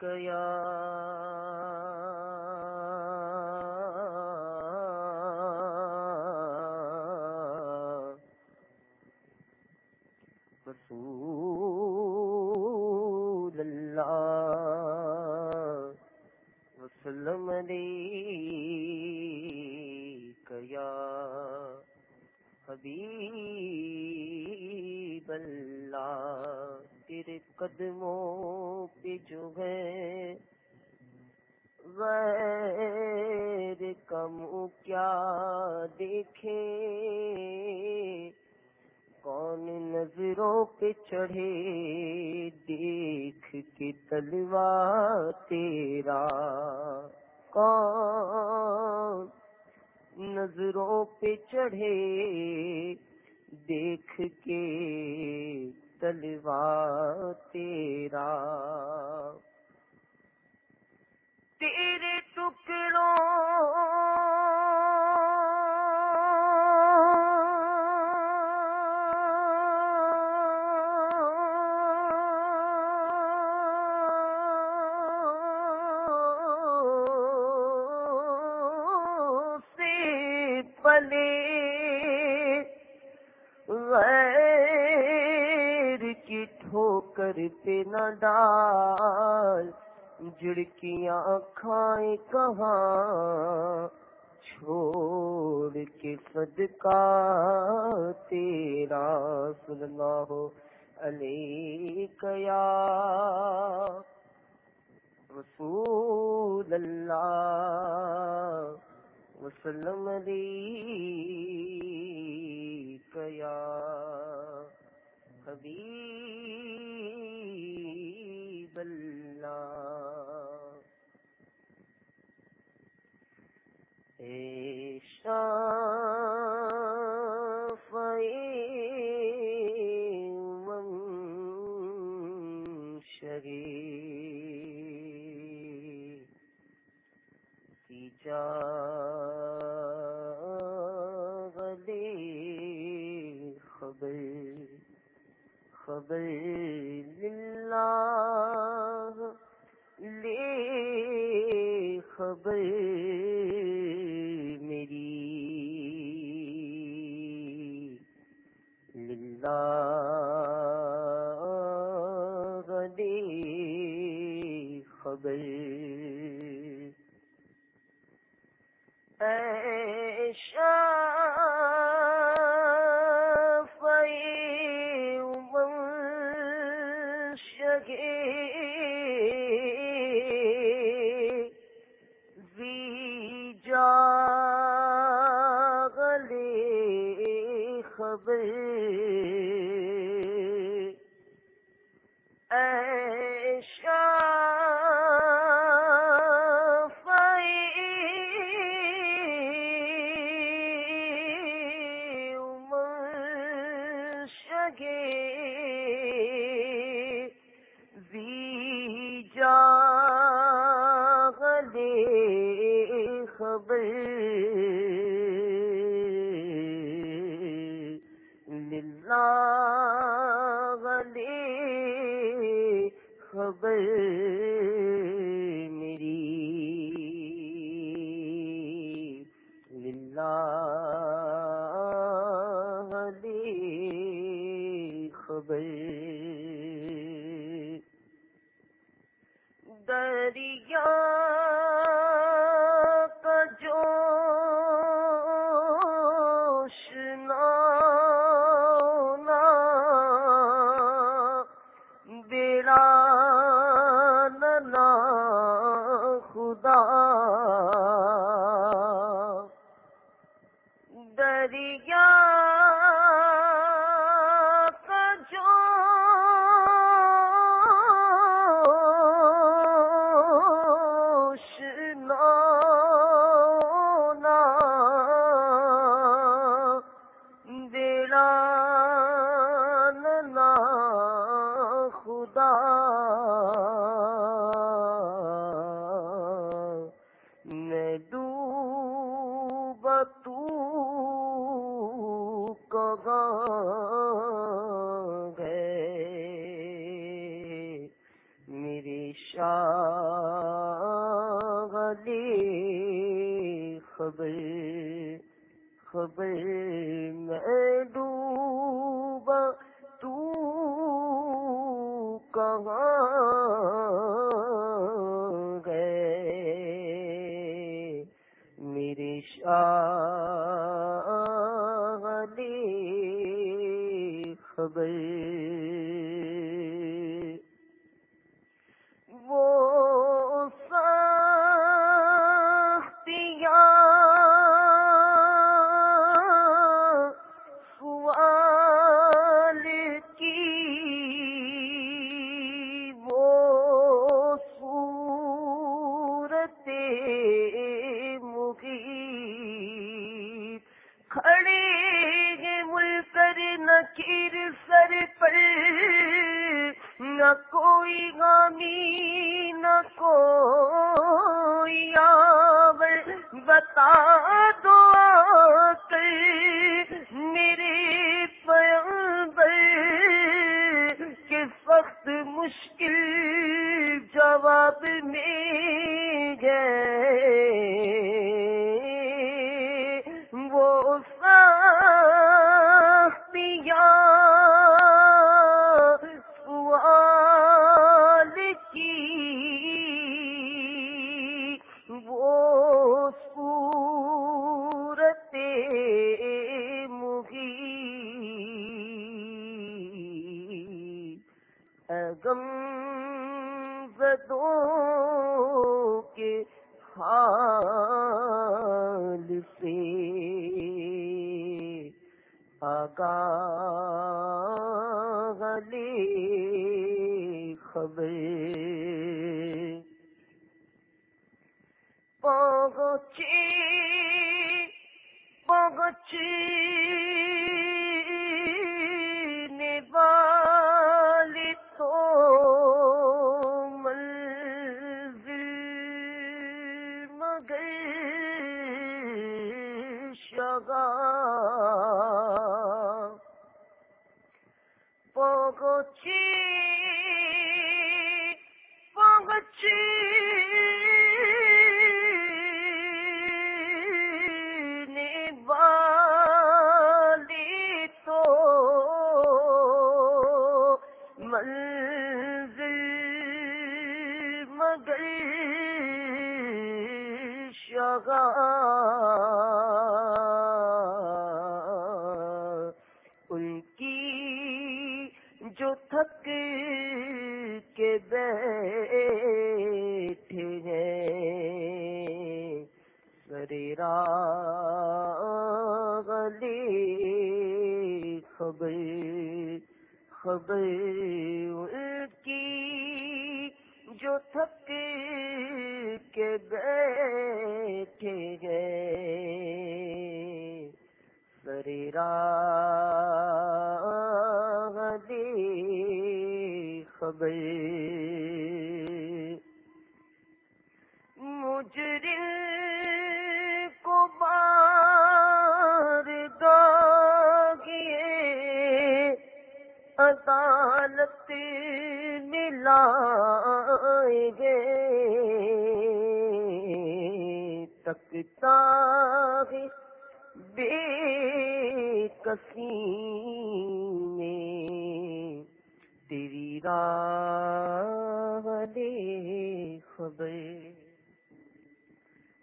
گیا لڑکیاں کھائیں کہاں؟ بتا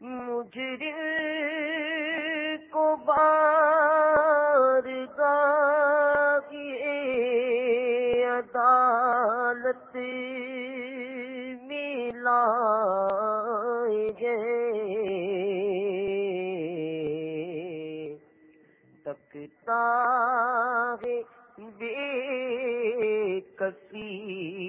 مجر کو بار گاہی عدالت ملا گے تکتا ہے بے کسی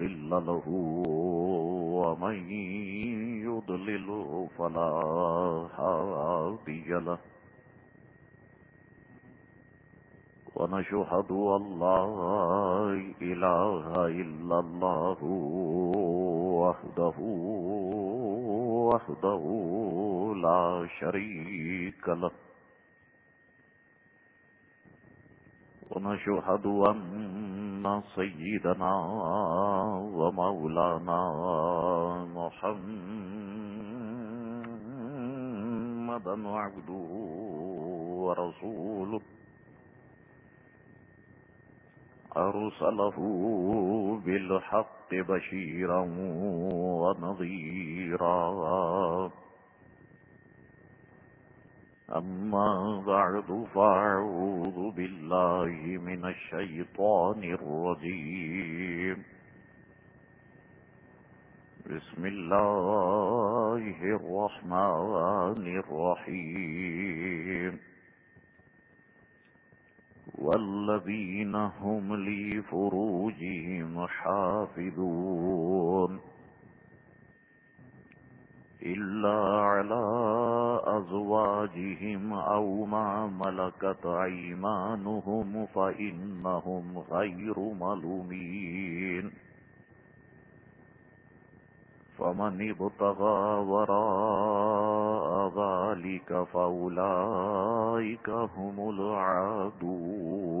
مضل له ومن يضلله فلا هادي له. ونشهد أن لا إله إلا الله وحده وحده لا شريك له. ونشهد أن سيدنا ومولانا محمدا عبده ورسوله. أرسله بالحق بشيرا ونظيرا أما بعد، فأعوذ بالله من الشيطان الرجيم. بسم الله الرحمن الرحيم. والذين هم لفروجهم حافظون. إلا على أزواجهم أو ما ملكت أيمانهم فإنهم غير ملومين فمن ابتغى وراء ذلك فأولئك هم العادون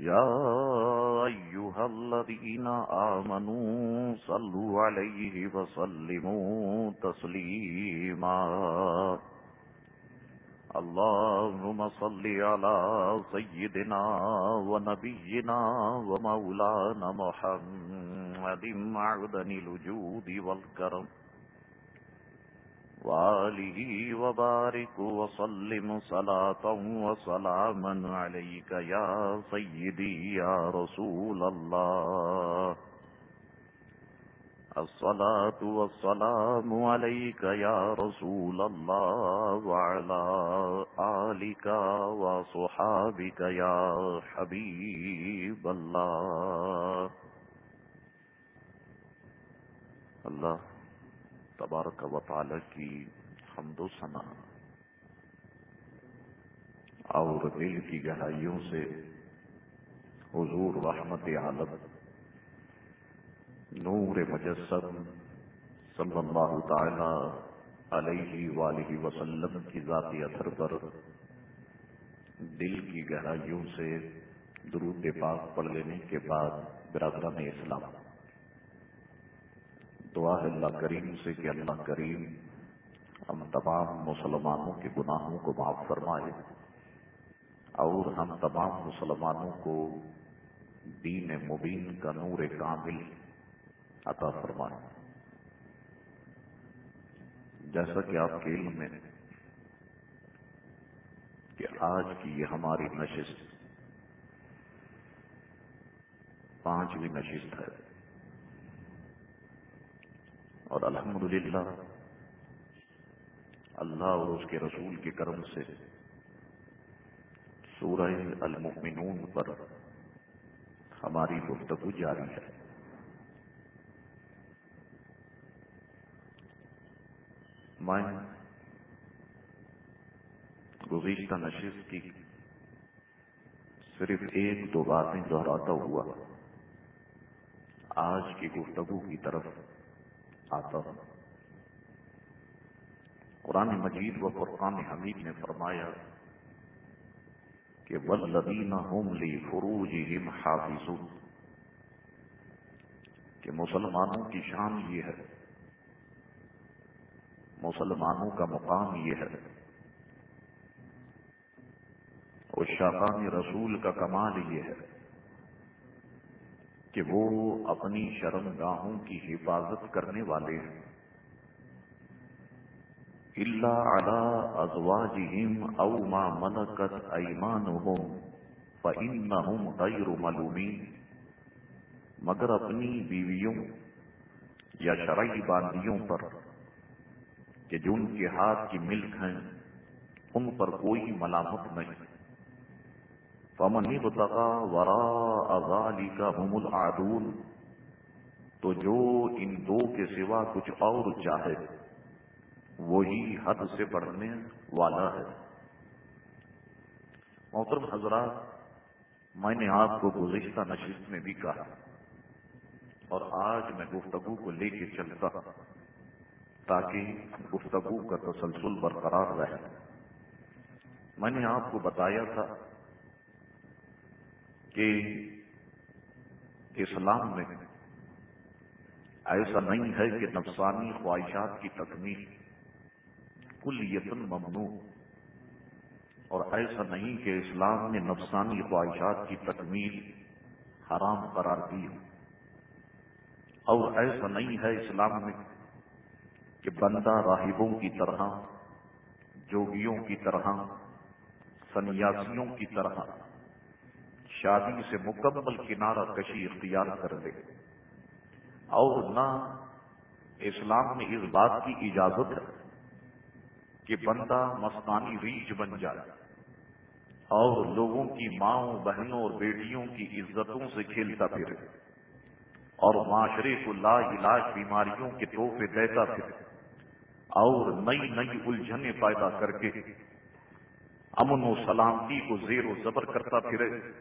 يا أيها الذين آمنوا صلوا عليه وسلموا تسليما. اللهم صل على سيدنا ونبينا ومولانا محمد معدن الوجود والكرم. وآله وبارك وسلم صلاة وسلاما عليك يا سيدي، يا رسول الله. الصلاة والسلام عليك يا رسول الله وعلى آلك وصحابك يا حبيب الله. اللہ تبارک و تعالی کی حمد و ثنا اور دل کی گہرائیوں سے حضور رحمت عالم نور مجسم صلی اللہ تعالی علیہ وآلہ وسلم کی ذاتی اثر پر دل کی گہرائیوں سے درود پاک پڑھ لینے کے بعد برادران اسلام دعا ہے اللہ کریم سے کہ اللہ کریم ہم تمام مسلمانوں کے گناہوں کو معاف فرمائے اور ہم تمام مسلمانوں کو دین مبین کا نور کامل عطا فرمائے۔ جیسا کہ آپ کے علم میں کہ آج کی یہ ہماری نشست پانچویں نشست ہے۔ اور الحمدللہ اللہ اور اس کے رسول کے کرم سے سورہ المؤمنون پر ہماری گفتگو جاری ہے۔ میں گزشتہ نشست کی صرف ایک دو باتیں دہراتا ہوا آج کی گفتگو کی طرف آتا ہوں قرآن مجید و فرقان حمید نے فرمایا کہ ولدین ہوم لی فروج حافظ کہ مسلمانوں کی شان یہ ہے۔ مسلمانوں کا مقام یہ ہے۔ اور شاقان رسول کا کمال یہ ہے۔ کہ وہ اپنی شرم گاہوں کی حفاظت کرنے والے ہیں۔ اللہ علی ازواجہم او ما ملکت ایمانہم فإنہم غیر ملومین مگر اپنی بیویوں یا شرعی باندیوں پر کہ جو ان کے ہاتھ کی ملک ہیں، ان پر کوئی ملامت نہیں۔ فمن ابتغى وراء ذلك هم العادون تو جو ان دو کے سوا کچھ اور چاہے وہی حد سے بڑھنے والا ہے۔ محترم حضرات میں نے آپ کو گزشتہ نشست میں بھی کہا اور آج میں گفتگو کو لے کے چلتا تاکہ گفتگو کا تسلسل برقرار رہے۔ میں نے آپ کو بتایا تھا کہ اسلام میں ایسا نہیں ہے کہ نفسانی خواہشات کی تکمیل کل یتن ممنوع اور ایسا نہیں کہ اسلام نے نفسانی خواہشات کی تکمیل حرام قرار دی ہو۔ اور ایسا نہیں ہے اسلام میں کہ بندہ راہبوں کی طرح، جوگیوں کی طرح، سنیاسیوں کی طرح شادی سے مکمل کنارہ کشی اختیار کر دے اور نہ اسلام میں اس بات کی اجازت ہے کہ بندہ مستانی ریچ بن جائے۔ اور لوگوں کی ماؤں، بہنوں اور بیٹیوں کی عزتوں سے کھیلتا پھرے۔ اور معاشرے کو لا علاج بیماریوں کے تحفے دیتا پھرے۔ اور نئی نئی الجھنیں پیدا کر کے امن و سلامتی کو زیر و زبر کرتا پھرے۔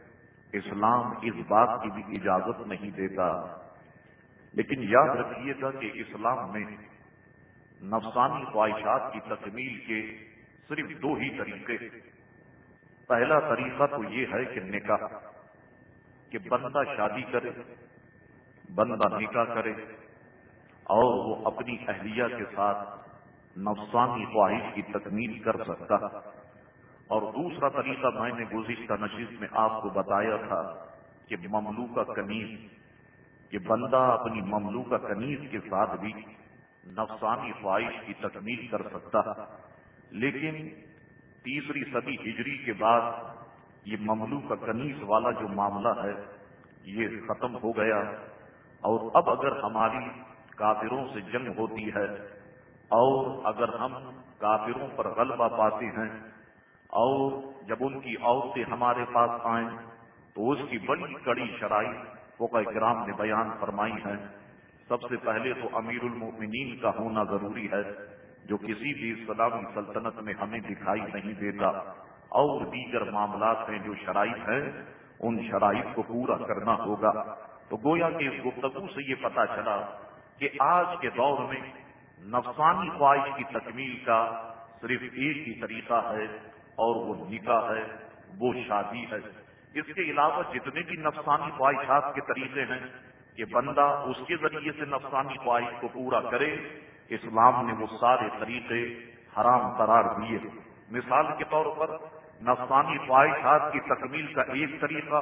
اسلام اس بات کی بھی اجازت نہیں دیتا۔ لیکن یاد رکھیے گا کہ اسلام میں نفسانی خواہشات کی تکمیل کے صرف دو ہی طریقے پہلا طریقہ تو یہ ہے کہ نکاح، کہ بندہ شادی کرے، بندہ نکاح کرے، اور وہ اپنی اہلیہ کے ساتھ نفسانی خواہش کی تکمیل کر سکتا۔ اور دوسرا طریقہ میں نے گزشتہ نشست میں آپ کو بتایا تھا کہ مملو کا کنیز، کہ بندہ اپنی مملو کا کنیز کے ساتھ بھی نفسانی خواہش کی تکمیل کر سکتا لیکن تیسری صدی ہجری کے بعد یہ مملو کا کنیز والا جو معاملہ ہے، یہ ختم ہو گیا۔ اور اب اگر ہماری کافروں سے جنگ ہوتی ہے، اور اگر ہم کافروں پر غلبہ پاتے ہیں اور جب ان کی عورتیں ہمارے پاس آئیں تو اس کی بڑی کڑی شرائط فوقہ کرام نے بیان فرمائی ہے سب سے پہلے تو امیر المؤمنین کا ہونا ضروری ہے جو کسی بھی اسلامی سلطنت میں ہمیں دکھائی نہیں دیتا۔ اور دیگر معاملات میں جو شرائط ہیں، ان شرائط کو پورا کرنا ہوگا۔ تو گویا کہ اس گفتگو سے یہ پتا چلا کہ آج کے دور میں نفسانی خواہش کی تکمیل کا صرف ایک ہی طریقہ ہے۔ اور وہ نکاح ہے، وہ شادی ہے۔ اس کے علاوہ جتنے بھی نفسانی خواہشات کے طریقے ہیں کہ بندہ اس کے ذریعے سے نفسانی خواہش کو پورا کرے، اسلام نے وہ سارے طریقے حرام قرار دیے۔ مثال کے طور پر، نفسانی خواہشات کی تکمیل کا ایک طریقہ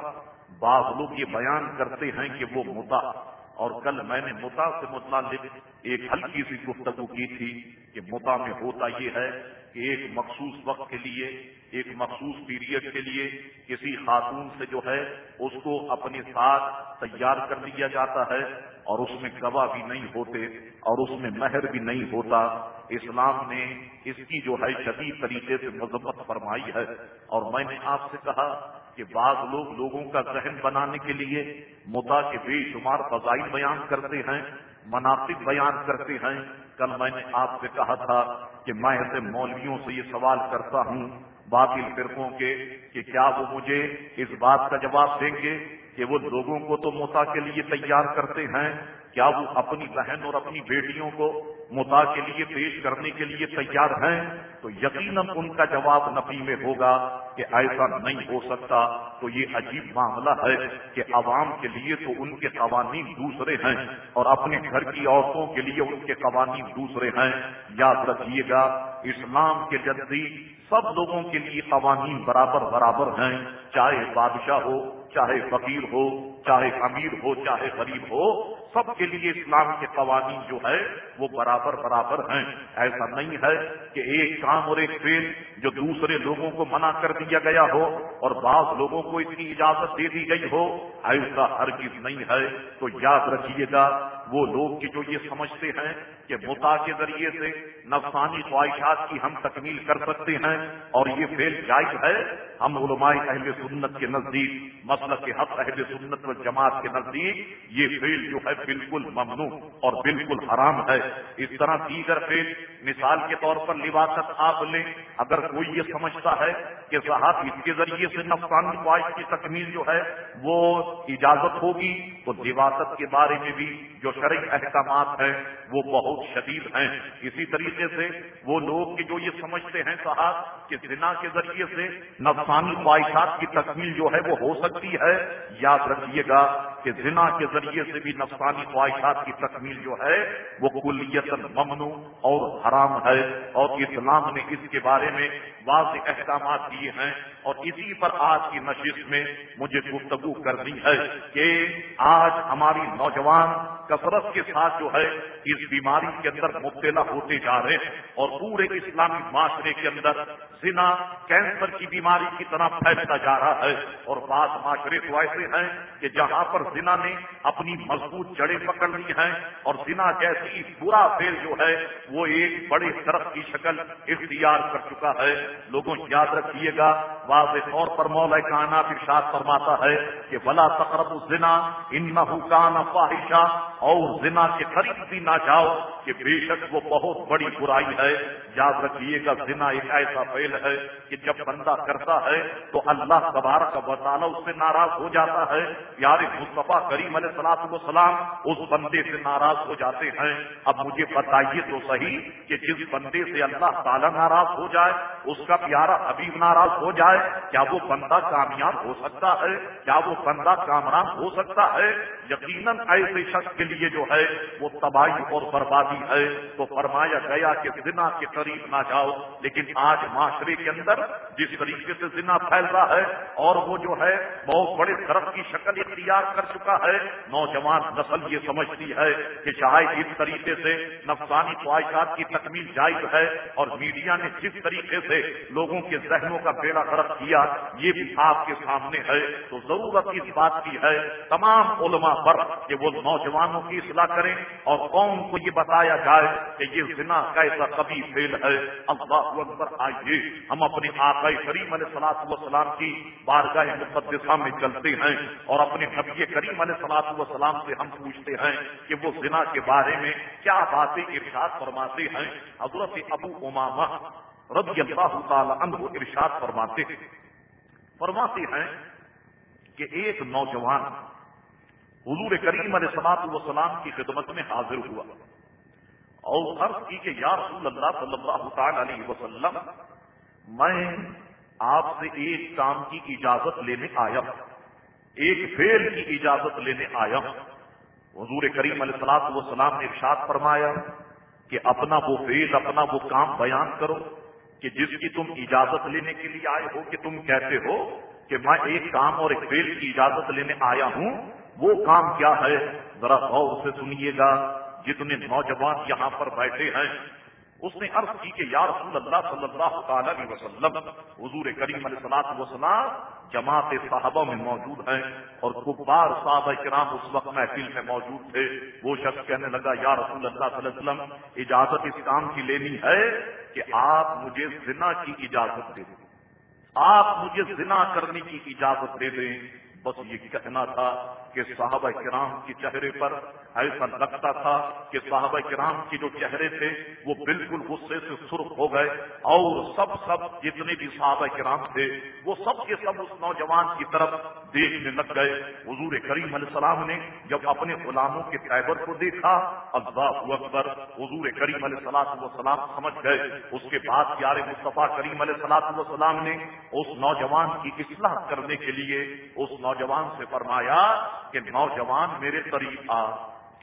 بعض لوگ یہ بیان کرتے ہیں کہ وہ متا اور کل میں نے متا سے متعلق ایک ہلکی سی گفتگو کی تھی کہ متا میں ہوتا یہ ہے کہ ایک مخصوص وقت کے لیے، ایک مخصوص پیریڈ کے لیے کسی خاتون سے جو ہے، اس کو اپنے ساتھ تیار کر لیا جاتا ہے اور اس میں گواہ بھی نہیں ہوتے اور اس میں مہر بھی نہیں ہوتا۔ اسلام نے اس کی جو ہے شدید طریقے سے مذمت فرمائی ہے۔ اور میں نے آپ سے کہا کہ بعض لوگ لوگوں کا ذہن بنانے کے لیے متا کے بے شمار فضائل بیان کرتے ہیں۔ مناسب بیان کرتے ہیں۔ کل میں نے آپ سے کہا تھا کہ میں ایسے مولویوں سے یہ سوال کرتا ہوں باطل فرقوں کے کہ کیا وہ مجھے اس بات کا جواب دیں گے کہ وہ لوگوں کو تو متا کے لیے تیار کرتے ہیں۔ کیا وہ اپنی بہن اور اپنی بیٹیوں کو متا کے لیے پیش کرنے کے لیے تیار ہیں، تو یقیناً ان کا جواب نفی میں ہوگا کہ ایسا نہیں ہو سکتا۔ تو یہ عجیب معاملہ ہے کہ عوام کے لیے تو ان کے قوانین دوسرے ہیں اور اپنے گھر کی عورتوں کے لیے ان کے قوانین دوسرے ہیں۔ یاد رکھیے گا، اسلام کے جدید سب لوگوں کے لیے قوانین برابر برابر ہیں، چاہے بادشاہ ہو چاہے فقیر ہو، چاہے امیر ہو، چاہے غریب ہو، سب کے لیے اسلام کے قوانین جو ہے وہ برابر برابر ہیں۔ ایسا نہیں ہے کہ ایک کام اور ایک فیل جو دوسرے لوگوں کو منع کر دیا گیا ہو اور بعض لوگوں کو اس کی اجازت دے دی گئی ہو۔ ایسا ہر چیز نہیں ہے۔ تو یاد رکھیے گا، وہ لوگ کی جو یہ سمجھتے ہیں کہ متا کے ذریعے سے نفسانی خواہشات کی ہم تکمیل کر سکتے ہیں اور یہ فیل جائز ہے۔ ہم علماء اہل سنت کے نزدیک، مسلک کے حق اہل سنت و جماعت کے نزدیک یہ فیل جو ہے بالکل ممنوع اور بالکل حرام ہے۔ اس طرح دیگر فیل مثال کے طور پر لباست آپ لیں۔ اگر کوئی یہ سمجھتا ہے کہ صاحب، اس کے ذریعے سے نفسانی خواہش کی تکمیل جو ہے، وہ اجازت ہوگی۔ تو دیواست کے بارے میں بھی جو شرعی احکامات ہیں، وہ بہت شدید ہیں۔ اسی طریقے سے وہ لوگ جو یہ سمجھتے ہیں صاحب، کہ زنا کے ذریعے سے نفسانی خواہشات کی تکمیل جو ہے، وہ ہو سکتی ہے۔ یاد رکھیے گا کہ زنا کے ذریعے سے بھی نفسانی خواہشات کی تکمیل جو ہے، وہ کلیت ممنوع اور حرام ہے۔ اور اسلام نے اس کے بارے میں واضح احکامات دیے ہیں۔ اور اسی پر آج کی نشست میں مجھے گفتگو کرنی ہے کہ آج ہماری نوجوان کثرت کے ساتھ جو ہے اس بیماری کے اندر مبتلا ہوتے جا رہے ہیں اور پورے اسلامی معاشرے کے اندر زنا، کینسر کی بیماری کی طرح پھیلتا جا رہا ہے اور بعض معاشرے تو ایسے ہیں کہ جہاں پر زنا نے اپنی مضبوط جڑیں پکڑ لی ہیں اور زنا جیسی برا فیل جو ہے وہ ایک بڑے طرف کی شکل اختیار کر چکا ہے۔ لوگوں یاد رکھیے گا، واضح طور پر مولا کائنات ارشاد فرماتا ہے کہ بلا تقرب الزنا ان کان فاحشہ اور زنا کے قریب بھی نہ جاؤ کہ بے شک وہ بہت بڑی برائی ہے۔ یاد رکھیے گا، زنا ایک ایسا فیل ہے کہ جب بندہ کرتا ہے تو اللہ تبارک کا بطالہ اس سے ناراض ہو جاتا ہے۔ یار مصطفیٰ کریم علیہ سلاط وسلام اس بندے سے ناراض ہو جاتے ہیں۔ اب مجھے بتائیے تو صحیح کہ جس بندے سے اللہ تعالیٰ ناراض ہو جائے، اس کا پیارا حبیب ناراض ہو جائے، کیا وہ بندہ کامیاب ہو سکتا ہے؟ کیا وہ بندہ کامران ہو سکتا ہے؟ یقیناً ایسے شخص کے لیے جو ہے وہ تباہی اور بربادی ہے، تو فرمایا گیا کہ زنا کے قریب نہ جاؤ۔ لیکن آج معاشرے کے اندر جس طریقے سے زنا پھیل رہا ہے اور وہ جو ہے بہت بڑے طرف کی شکل اختیار کر چکا ہے، نوجوان نسل یہ سمجھتی ہے کہ شاید اس طریقے سے نفسانی خواہشات کی تکمیل جائز ہے اور میڈیا نے جس طریقے سے لوگوں کے ذہنوں کا بیڑا غرق کیا، یہ بھی آپ کے سامنے ہے۔ تو ضرورت اس بات کی ہے، تمام علماء پر کہ وہ نوجوانوں کی اصلاح کریں اور قوم کو یہ بتایا جائے کہ یہ زنا کیسا کبھی فیل ہے۔ اللہ اکبر، آئیے ہم اپنے آقائی کریم علیہ سلاط وسلام کی بارگاہ مقدسہ میں چلتے ہیں اور اپنے نبی کریم علیہ سلاط وسلام سے ہم پوچھتے ہیں کہ وہ زنا کے بارے میں کیا باتیں ارشاد فرماتے ہیں۔ حضرت ابو امامہ رضی اللہ تعالی عنہ ارشاد فرماتے ہیں۔ فرماتے ہیں کہ ایک نوجوان حضور کریم علیہ سلاط وسلام کی خدمت میں حاضر ہوا۔ اور عرض کی کہ یا رسول اللہ صلی اللہ تعالی علیہ وسلم، میں آپ سے ایک کام کی اجازت لینے آیا ہوں۔ ایک فیل کی اجازت لینے آیا ہوں۔ حضور کریم علیہ السلاط وسلام نے ارشاد فرمایا کہ اپنا وہ فیل اپنا وہ کام بیان کرو کہ جس کی تم اجازت لینے کے لیے آئے ہو، کہ تم کہتے ہو کہ میں ایک کام اور ایک فیل کی اجازت لینے آیا ہوں۔ وہ کام کیا ہے؟ ذرا غور سے سنیے گا، جتنے نوجوان یہاں پر بیٹھے ہیں۔ اس نے عرض کی کہ یا رسول اللہ صلی اللہ تعالی علیہ وسلم، حضور کریم علیہ صلاح وسلام جماعت صاحبہ میں موجود ہیں اور کبار صاحب کرام اس وقت محفل میں موجود تھے۔ وہ شخص کہنے لگا، یا رسول اللہ صلی اللہ علیہ وسلم، اجازت اس کام کی لینی ہے کہ آپ مجھے زنا کی اجازت دے دیں۔ آپ مجھے زنا کرنے کی اجازت دے دیں۔ بس یہ کہنا تھا کہ صحابہ کرام کے چہرے پر ایسا لگتا تھا کہ صحابہ کرام کے جو چہرے تھے وہ بالکل غصے سے سرخ ہو گئے اور سب سب جتنے بھی صحابہ کرام تھے وہ سب کے سب اس نوجوان کی طرف دیکھنے لگ گئے۔ حضور کریم علیہ السلام نے جب اپنے غلاموں کے قیبر کو دیکھا، اللہ اکبر، حضور کریم علیہ السلام وسلام سمجھ گئے۔ اس کے بعد پیارے مصطفیٰ کریم علیہ السلام وسلام نے اس نوجوان کی اصلاح کرنے کے لیے، اس نوجوان نوجوان سے فرمایا کہ نوجوان میرے قریب آ۔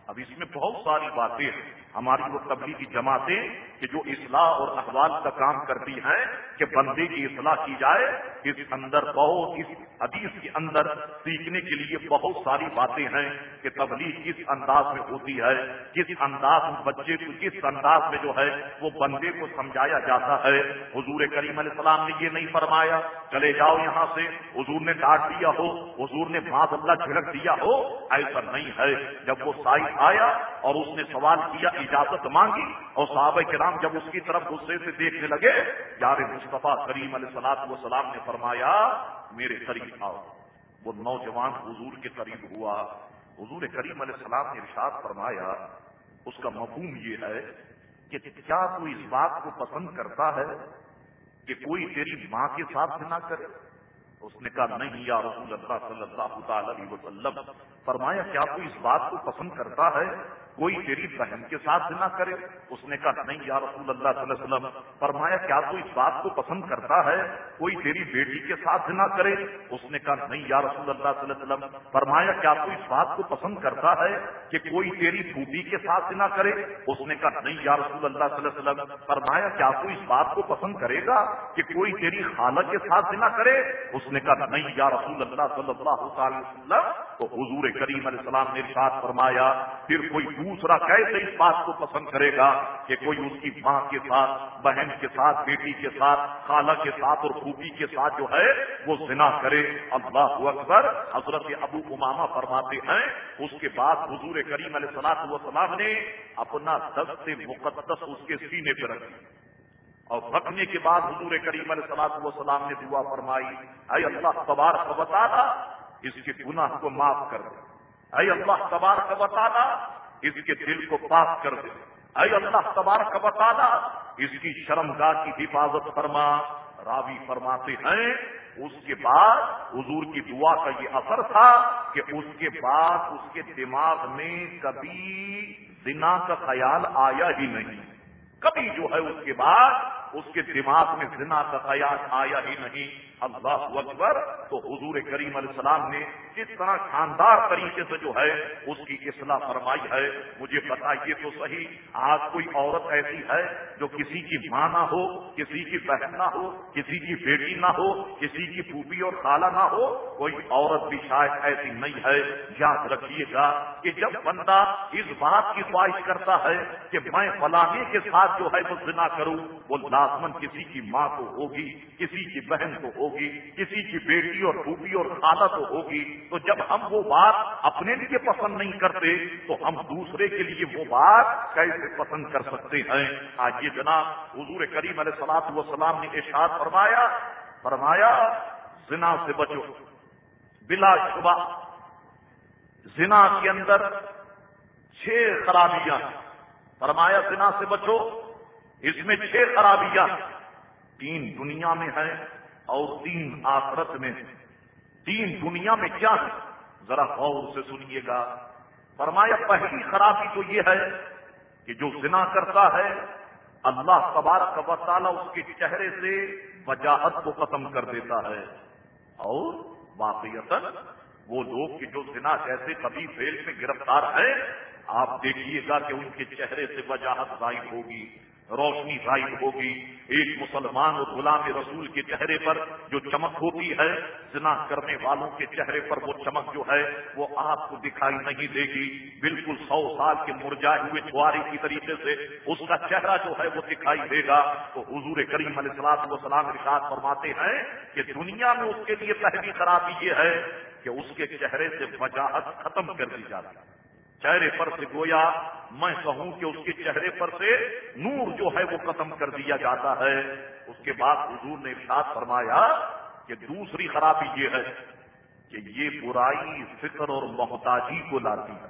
اب اس میں بہت ساری باتیں ہیں۔ ہماری وہ تبلیغی جماعتیں کہ جو اصلاح اور احوال کا کام کرتی ہیں کہ بندے کی اصلاح کی جائے، اس اندر بہت، اس حدیث کے اندر سیکھنے کے لیے بہت ساری باتیں ہیں کہ تبلیغ کس انداز میں ہوتی ہے، کس انداز میں بچے کو، کس انداز میں جو ہے وہ بندے کو سمجھایا جاتا ہے۔ حضور کریم علیہ السلام نے یہ نہیں فرمایا، چلے جاؤ یہاں سے، حضور نے ڈانٹ دیا ہو، حضور نے ماں اللہ جھڑک دیا ہو، ایسا نہیں ہے۔ جب وہ سائز آیا اور اس نے سوال کیا کی اجازت مانگی اور صحابہ کرام جب اس کی طرف غصے سے دیکھنے لگے، یار مصطفیٰ کریم علیہ سلاد وسلام نے فرمایا، میرے قریب آؤ۔ وہ نوجوان حضور کے قریب ہوا۔ حضور کریم علیہ السلام نے ارشاد فرمایا، اس کا مفہوم یہ ہے کہ کیا تو اس بات کو پسند کرتا ہے کہ کوئی تیری ماں کے ساتھ نہ کرے؟ اس نے کہا، نہیں یا رسول اللہ صلی اللہ تعالی علیہ وسلم۔ فرمایا، کیا تو اس بات کو پسند کرتا ہے کوئی تیری بہن کے ساتھ نہ کرے۔ اس نے کہا، نہیں یا رسول اللہ صلی اللہ علیہ وسلم، فرمایا، کیا تو اس بات کو پسند کرتا ہے؟ کوئی تیری بیٹی کے ساتھ نہ کرے۔ اس نے کہا، نہیں یا رسول اللہ صلی اللہ علیہ وسلم، فرمایا، کیا تو اس بات کو پسند کرتا ہے کہ کوئی تیری پھوپھی کے ساتھ نہ کرے؟ اس نے کہا، نہیں یا رسول اللہ صلی اللہ علیہ وسلم، فرمایا، کیا تو اس بات کو پسند کرے گا کہ کوئی تیری خالہ کے ساتھ نہ کرے؟ اس نے کہا، نہیں یا رسول اللہ صلی اللہ علیہ وسلم تو حضور کریم علیہ السلام نے ارشاد فرمایا، پھر کوئی دوسرا کیسے اس بات کو پسند کرے گا کہ کوئی اس کی ماں کے ساتھ، بہن کے ساتھ، بیٹی کے ساتھ، خالہ کے ساتھ اور خوبی کے ساتھ جو ہے، وہ زنا کرے؟ اللہ اکبر، حضرت ابو اماما فرماتے ہیں۔ اس کے بعد حضور کریم علیہ السلام وسلام نے اپنا دست مقدس اس کے سینے پہ رکھی اور رکھنے کے بعد حضور کریم علیہ السلام وسلام نے دعا فرمائی، اے اللہ تبار کو بتا اس کے گناہ کو معاف کر دے۔ اے اللہ تبار کا بتانا اس کے دل کو پاک کر دے۔ اے اللہ تبار کا بتانا اس کی شرم گاہ کی حفاظت فرما۔ راوی فرماتے ہیں، اس کے بعد حضور کی دعا کا یہ اثر تھا کہ اس کے بعد اس کے دماغ میں کبھی زنا کا خیال آیا ہی نہیں۔ کبھی جو ہے اس کے بعد اس کے دماغ میں زنا کا خیال آیا ہی نہیں۔ اللہ اکبر۔ تو حضور کریم علیہ السلام نے جس طرح شاندار طریقے سے جو ہے اس کی اصلاح فرمائی ہے، مجھے بتائیے تو صحیح، آج کوئی عورت ایسی ہے جو کسی کی ماں نہ ہو، کسی کی بہن نہ ہو، کسی کی بیٹی نہ ہو، کسی کی پھوپھی اور خالہ نہ ہو؟ کوئی عورت بھی شاید ایسی نہیں ہے۔ یاد رکھیے گا کہ جب بندہ اس بات کی خواہش کرتا ہے کہ میں فلانے کے ساتھ جو ہے وہ زنا کروں، وہ لازمن کسی کی ماں کو ہوگی، کسی کی بہن کو ہوگی، کسی کی بیٹی اور پھوپھی اور خالہ تو ہوگی۔ تو جب ہم وہ بات اپنے لیے پسند نہیں کرتے، تو ہم دوسرے کے لیے وہ بات کیسے پسند کر سکتے ہیں؟ آج یہ جناب حضور کریم علیہ سلاد وسلام نے اشاد فرمایا فرمایا، زنا سے بچو، بلا شبہ۔ زنا کے اندر چھ خرابیاں فرمایا، زنا سے بچو اس میں چھ خرابیاں تین دنیا میں ہیں اور تین آخرت میں تین دنیا میں کیا ہے؟ ذرا غور سے سنیے گا۔ فرمایا، پہلی خرابی تو یہ ہے کہ جو زنا کرتا ہے، اللہ تبارک کا تعالیٰ اس کے چہرے سے وجاہت کو ختم کر دیتا ہے۔ اور واقعیت وہ لوگ کہ جو زنا جیسے کبھی فیل میں گرفتار ہیں، آپ دیکھیے گا کہ ان کے چہرے سے وجاہت ظاہر ہوگی۔ روشنی ظاہر ہوگی۔ ایک مسلمان اور غلام رسول کے چہرے پر جو چمک ہوتی ہے، زنا کرنے والوں کے چہرے پر وہ چمک جو ہے، وہ آپ کو دکھائی نہیں دے گی۔ بالکل سو سال کے مرجائے ہوئے چھواری کی طریقے سے اس کا چہرہ جو ہے وہ دکھائی دے گا۔ تو حضور کریم علیہ السلام وسلام ارشاد فرماتے ہیں کہ دنیا میں اس کے لیے پہلی خرابی یہ ہے کہ اس کے چہرے سے وجاہت ختم کر دی جاتی ہے۔ چہرے پر سے گویا میں کہوں کہ اس کے چہرے پر سے نور جو ہے وہ ختم کر دیا جاتا ہے۔ اس کے بعد حضور نے ارشاد فرمایا کہ دوسری خرابی یہ ہے کہ یہ برائی فکر اور محتاجی کو لاتی ہے۔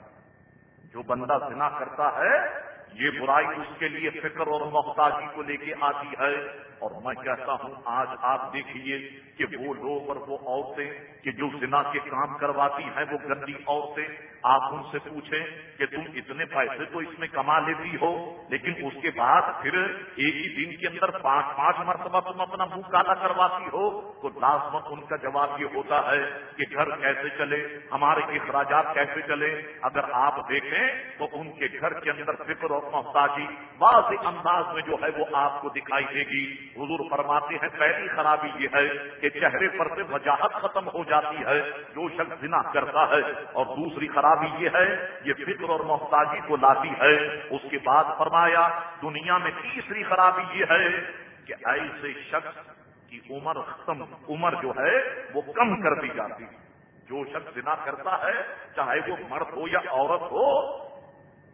جو بندہ زنا کرتا ہے، یہ برائی اس کے لیے فکر اور محتاجی کو لے کے آتی ہے۔ اور میں کہتا ہوں، آج آپ دیکھیے کہ وہ لوگ اور وہ عورتیں کہ جو زنا کے کام کرواتی ہیں، وہ گندی عورتیں، آپ ان سے پوچھیں کہ تم اتنے پیسے تو اس میں کما لیتی ہو، لیکن اس کے بعد پھر ایک ہی دن کے اندر پانچ پانچ مرتبہ تم اپنا منہ کالا کرواتی ہو، تو لازمت ان کا جواب یہ ہوتا ہے کہ گھر کیسے چلے، ہمارے اخراجات کیسے چلے۔ اگر آپ دیکھیں تو ان کے گھر کے اندر فکر اور محتاجی واضح انداز میں جو ہے وہ آپ کو دکھائی دے گی۔ حضور فرماتے ہیں، پہلی خرابی یہ ہے کہ چہرے پر سے وجاہت ختم ہو جاتی ہے، جو شخص زنا کرتا ہے۔ اور دوسری خرابی خرابی یہ ہے، یہ فکر اور محتاجی کو لاتی ہے۔ اس کے بعد فرمایا، دنیا میں تیسری خرابی یہ ہے کہ ایسے شخص کی عمر ختم، عمر جو ہے، وہ کم کر دی جاتی۔ جو شخص بنا کرتا ہے، چاہے وہ مرد ہو یا عورت ہو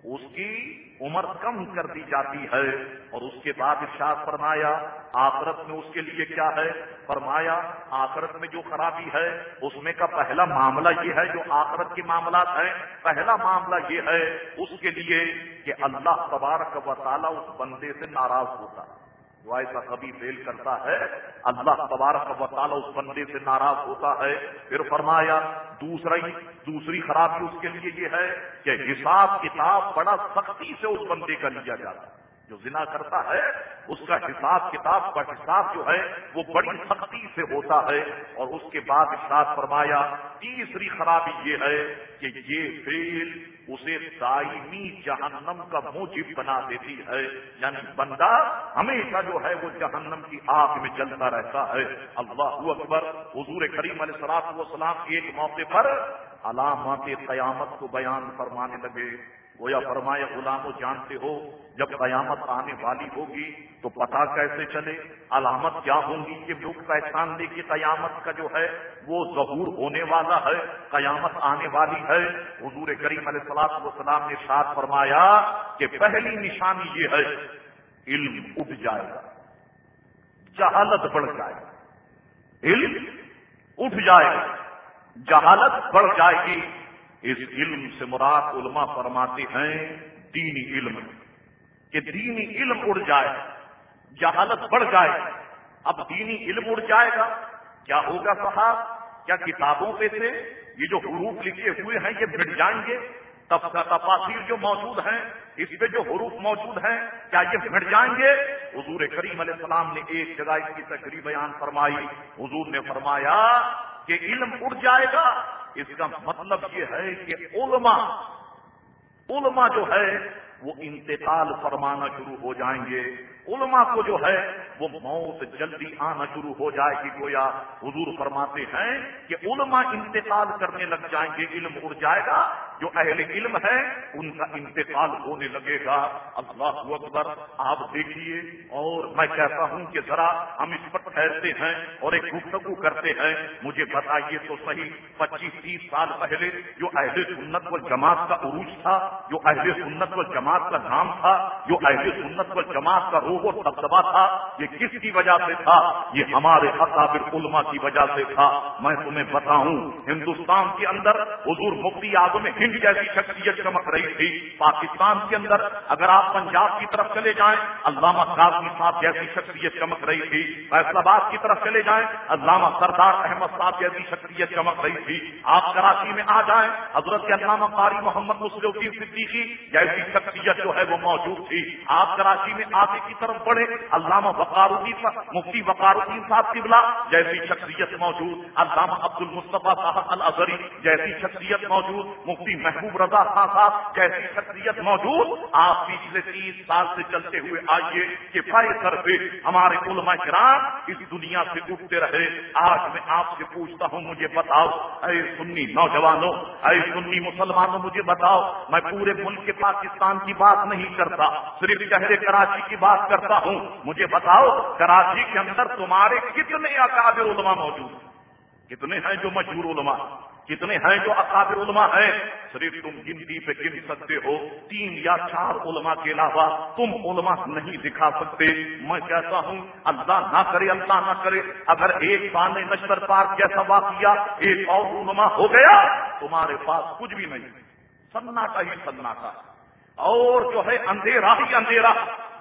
اس کی عمر کم کر دی جاتی ہے۔ اور اس کے بعد ارشاد فرمایا، آخرت میں اس کے لیے کیا ہے؟ فرمایا، آخرت میں جو خرابی ہے، اس میں کا پہلا معاملہ یہ ہے جو آخرت کے معاملات ہیں۔ پہلا معاملہ یہ ہے اس کے لیے کہ اللہ تبارک و تعالیٰ اس بندے سے ناراض ہوتا ہے۔ وہ ایسا کبھی فیل کرتا ہے۔ اللہ تبارک و تعالیٰ اس بندے سے ناراض ہوتا ہے۔ پھر فرمایا، دوسرا دوسری خرابی اس کے لیے یہ ہے کہ حساب کتاب بڑا سختی سے اس بندے کا لیا جاتا ہے۔ جو زنا کرتا ہے، اس کا حساب کتاب کا حساب جو ہے، وہ بڑی سختی سے ہوتا ہے۔ اور اس کے بعد ارشاد فرمایا، تیسری خرابی یہ ہے کہ یہ فیل اسے دائمی جہنم کا موجب بنا دیتی ہے۔ یعنی بندہ ہمیشہ جو ہے، وہ جہنم کی آگ میں چلتا رہتا ہے۔ اللہ اکبر، حضور کریم علیہ السلام وسلام ایک موقع پر علامات قیامت کو بیان فرمانے لگے۔ گویا فرمائے غلام و جانتے ہو، جب قیامت آنے والی ہوگی تو پتا کیسے چلے؟ علامت کیا ہوں گی کہ لوگ پہچان لے کہ قیامت کا جو ہے، وہ ظہور ہونے والا ہے، قیامت آنے والی ہے۔ حضور کریم علیہ السلام وسلام نے ساتھ فرمایا کہ پہلی نشانی یہ ہے، علم اٹھ جائے گا، جہالت بڑھ جائے گا علم اٹھ جائے گا، جہالت بڑھ جائے گی۔ اس علم سے مراد علماء فرماتے ہیں دینی علم، کہ دینی علم اڑ جائے، جہالت بڑھ جائے۔ اب دینی علم اڑ جائے گا، کیا ہوگا صاحب کیا کتابوں پہ سے؟ یہ جو حروف لکھے ہوئے ہیں، یہ بٹ جائیں گے۔ تب کا تفاصیر جو موجود ہیں، اس پہ جو حروف موجود ہیں، کیا یہ بھٹ جائیں گے؟ حضور کریم علیہ السلام نے ایک جگہ اس کی تقریب بیان فرمائی۔ حضور نے فرمایا کہ علم اڑ جائے گا۔ اس کا مطلب یہ ہے کہ علماء علماء جو ہے وہ انتقال فرمانا شروع ہو جائیں گے۔ علماء کو جو ہے وہ موت جلدی آنا شروع ہو جائے گی۔ گویا حضور فرماتے ہیں کہ علماء انتقال کرنے لگ جائیں گے، علم اڑ جائے گا۔ جو اہل علم ہے، ان کا انتقال ہونے لگے گا۔ اللہ اکبر، آپ دیکھیے، اور میں کہتا ہوں کہ ذرا ہم اس پر ٹھہرتے ہیں اور ایک گفتگو کرتے ہیں۔ مجھے بتائیے تو صحیح، پچیس تیس سال پہلے جو اہل سنت و جماعت کا عروج تھا، جو اہل سنت و جماعت کا نام تھا، جو اہل سنت و جماعت کا روح و دبدبا تھا، یہ کس کی وجہ سے تھا؟ یہ ہمارے اکابر علماء کی وجہ سے تھا۔ میں تمہیں بتاؤں، ہندوستان کے اندر حضور مفتی اعظم ہند جیسی شخصیت چمک رہی تھی پاکستان کے اندر۔ اگر آپ پنجاب کی طرف چلے جائیں، علامہ کاظمی صاحب جیسی شخصیت چمک رہی تھی۔ فیصلہ باد کی طرف چلے جائیں، علامہ سردار احمد صاحب جیسی شخصیت چمک رہی تھی۔ آپ کراچی میں آ جائیں، حضرت علامہ قاری محمد مسلم الدین صدیقی جیسی شخصیت جو ہے وہ موجود تھی۔ آپ کراچی میں آگے کی طرف بڑھے علامہ وقار الدین مفتی وقار الدین صاحب کی بلا جیسی شخصیت موجود، علامہ عبد المصطفیٰ صاحب الازری جیسی شخصیت موجود، مفتی محبوب رضا خان صاحب جیسی شخصیت موجود، آپ پچھلے تیس سال سے چلتے ہوئے آئیے کہ پائے سر پہ ہمارے علماء کرام اس دنیا سے اٹھتے رہے۔ آج میں آپ سے پوچھتا ہوں، مجھے بتاؤ، اے سنی نوجوانوں، اے سنی مسلمانوں، مجھے بتاؤ، میں پورے ملک کے پاکستان کی بات نہیں کرتا، صرف شہر کراچی کی بات کرتا ہوں۔ مجھے بتاؤ، کراچی کے اندر تمہارے کتنے اکابر علماء موجود ہیں؟ کتنے ہیں جو مشہور علماء؟ کتنے ہیں جو اکابر علماء ہیں، صرف تم گنتی پہ گن سکتے ہو، تین یا چار علماء کے علاوہ تم علماء نہیں دکھا سکتے۔ میں کہتا ہوں، اللہ نہ کرے، اللہ نہ کرے۔ اگر ایک بان نشتر پارک جیسا واقعہ، ایک اور علماء ہو گیا، تمہارے پاس کچھ بھی نہیں۔ سناٹا ہی سناٹا اور جو ہے، اندھیرا ہی اندھیرا۔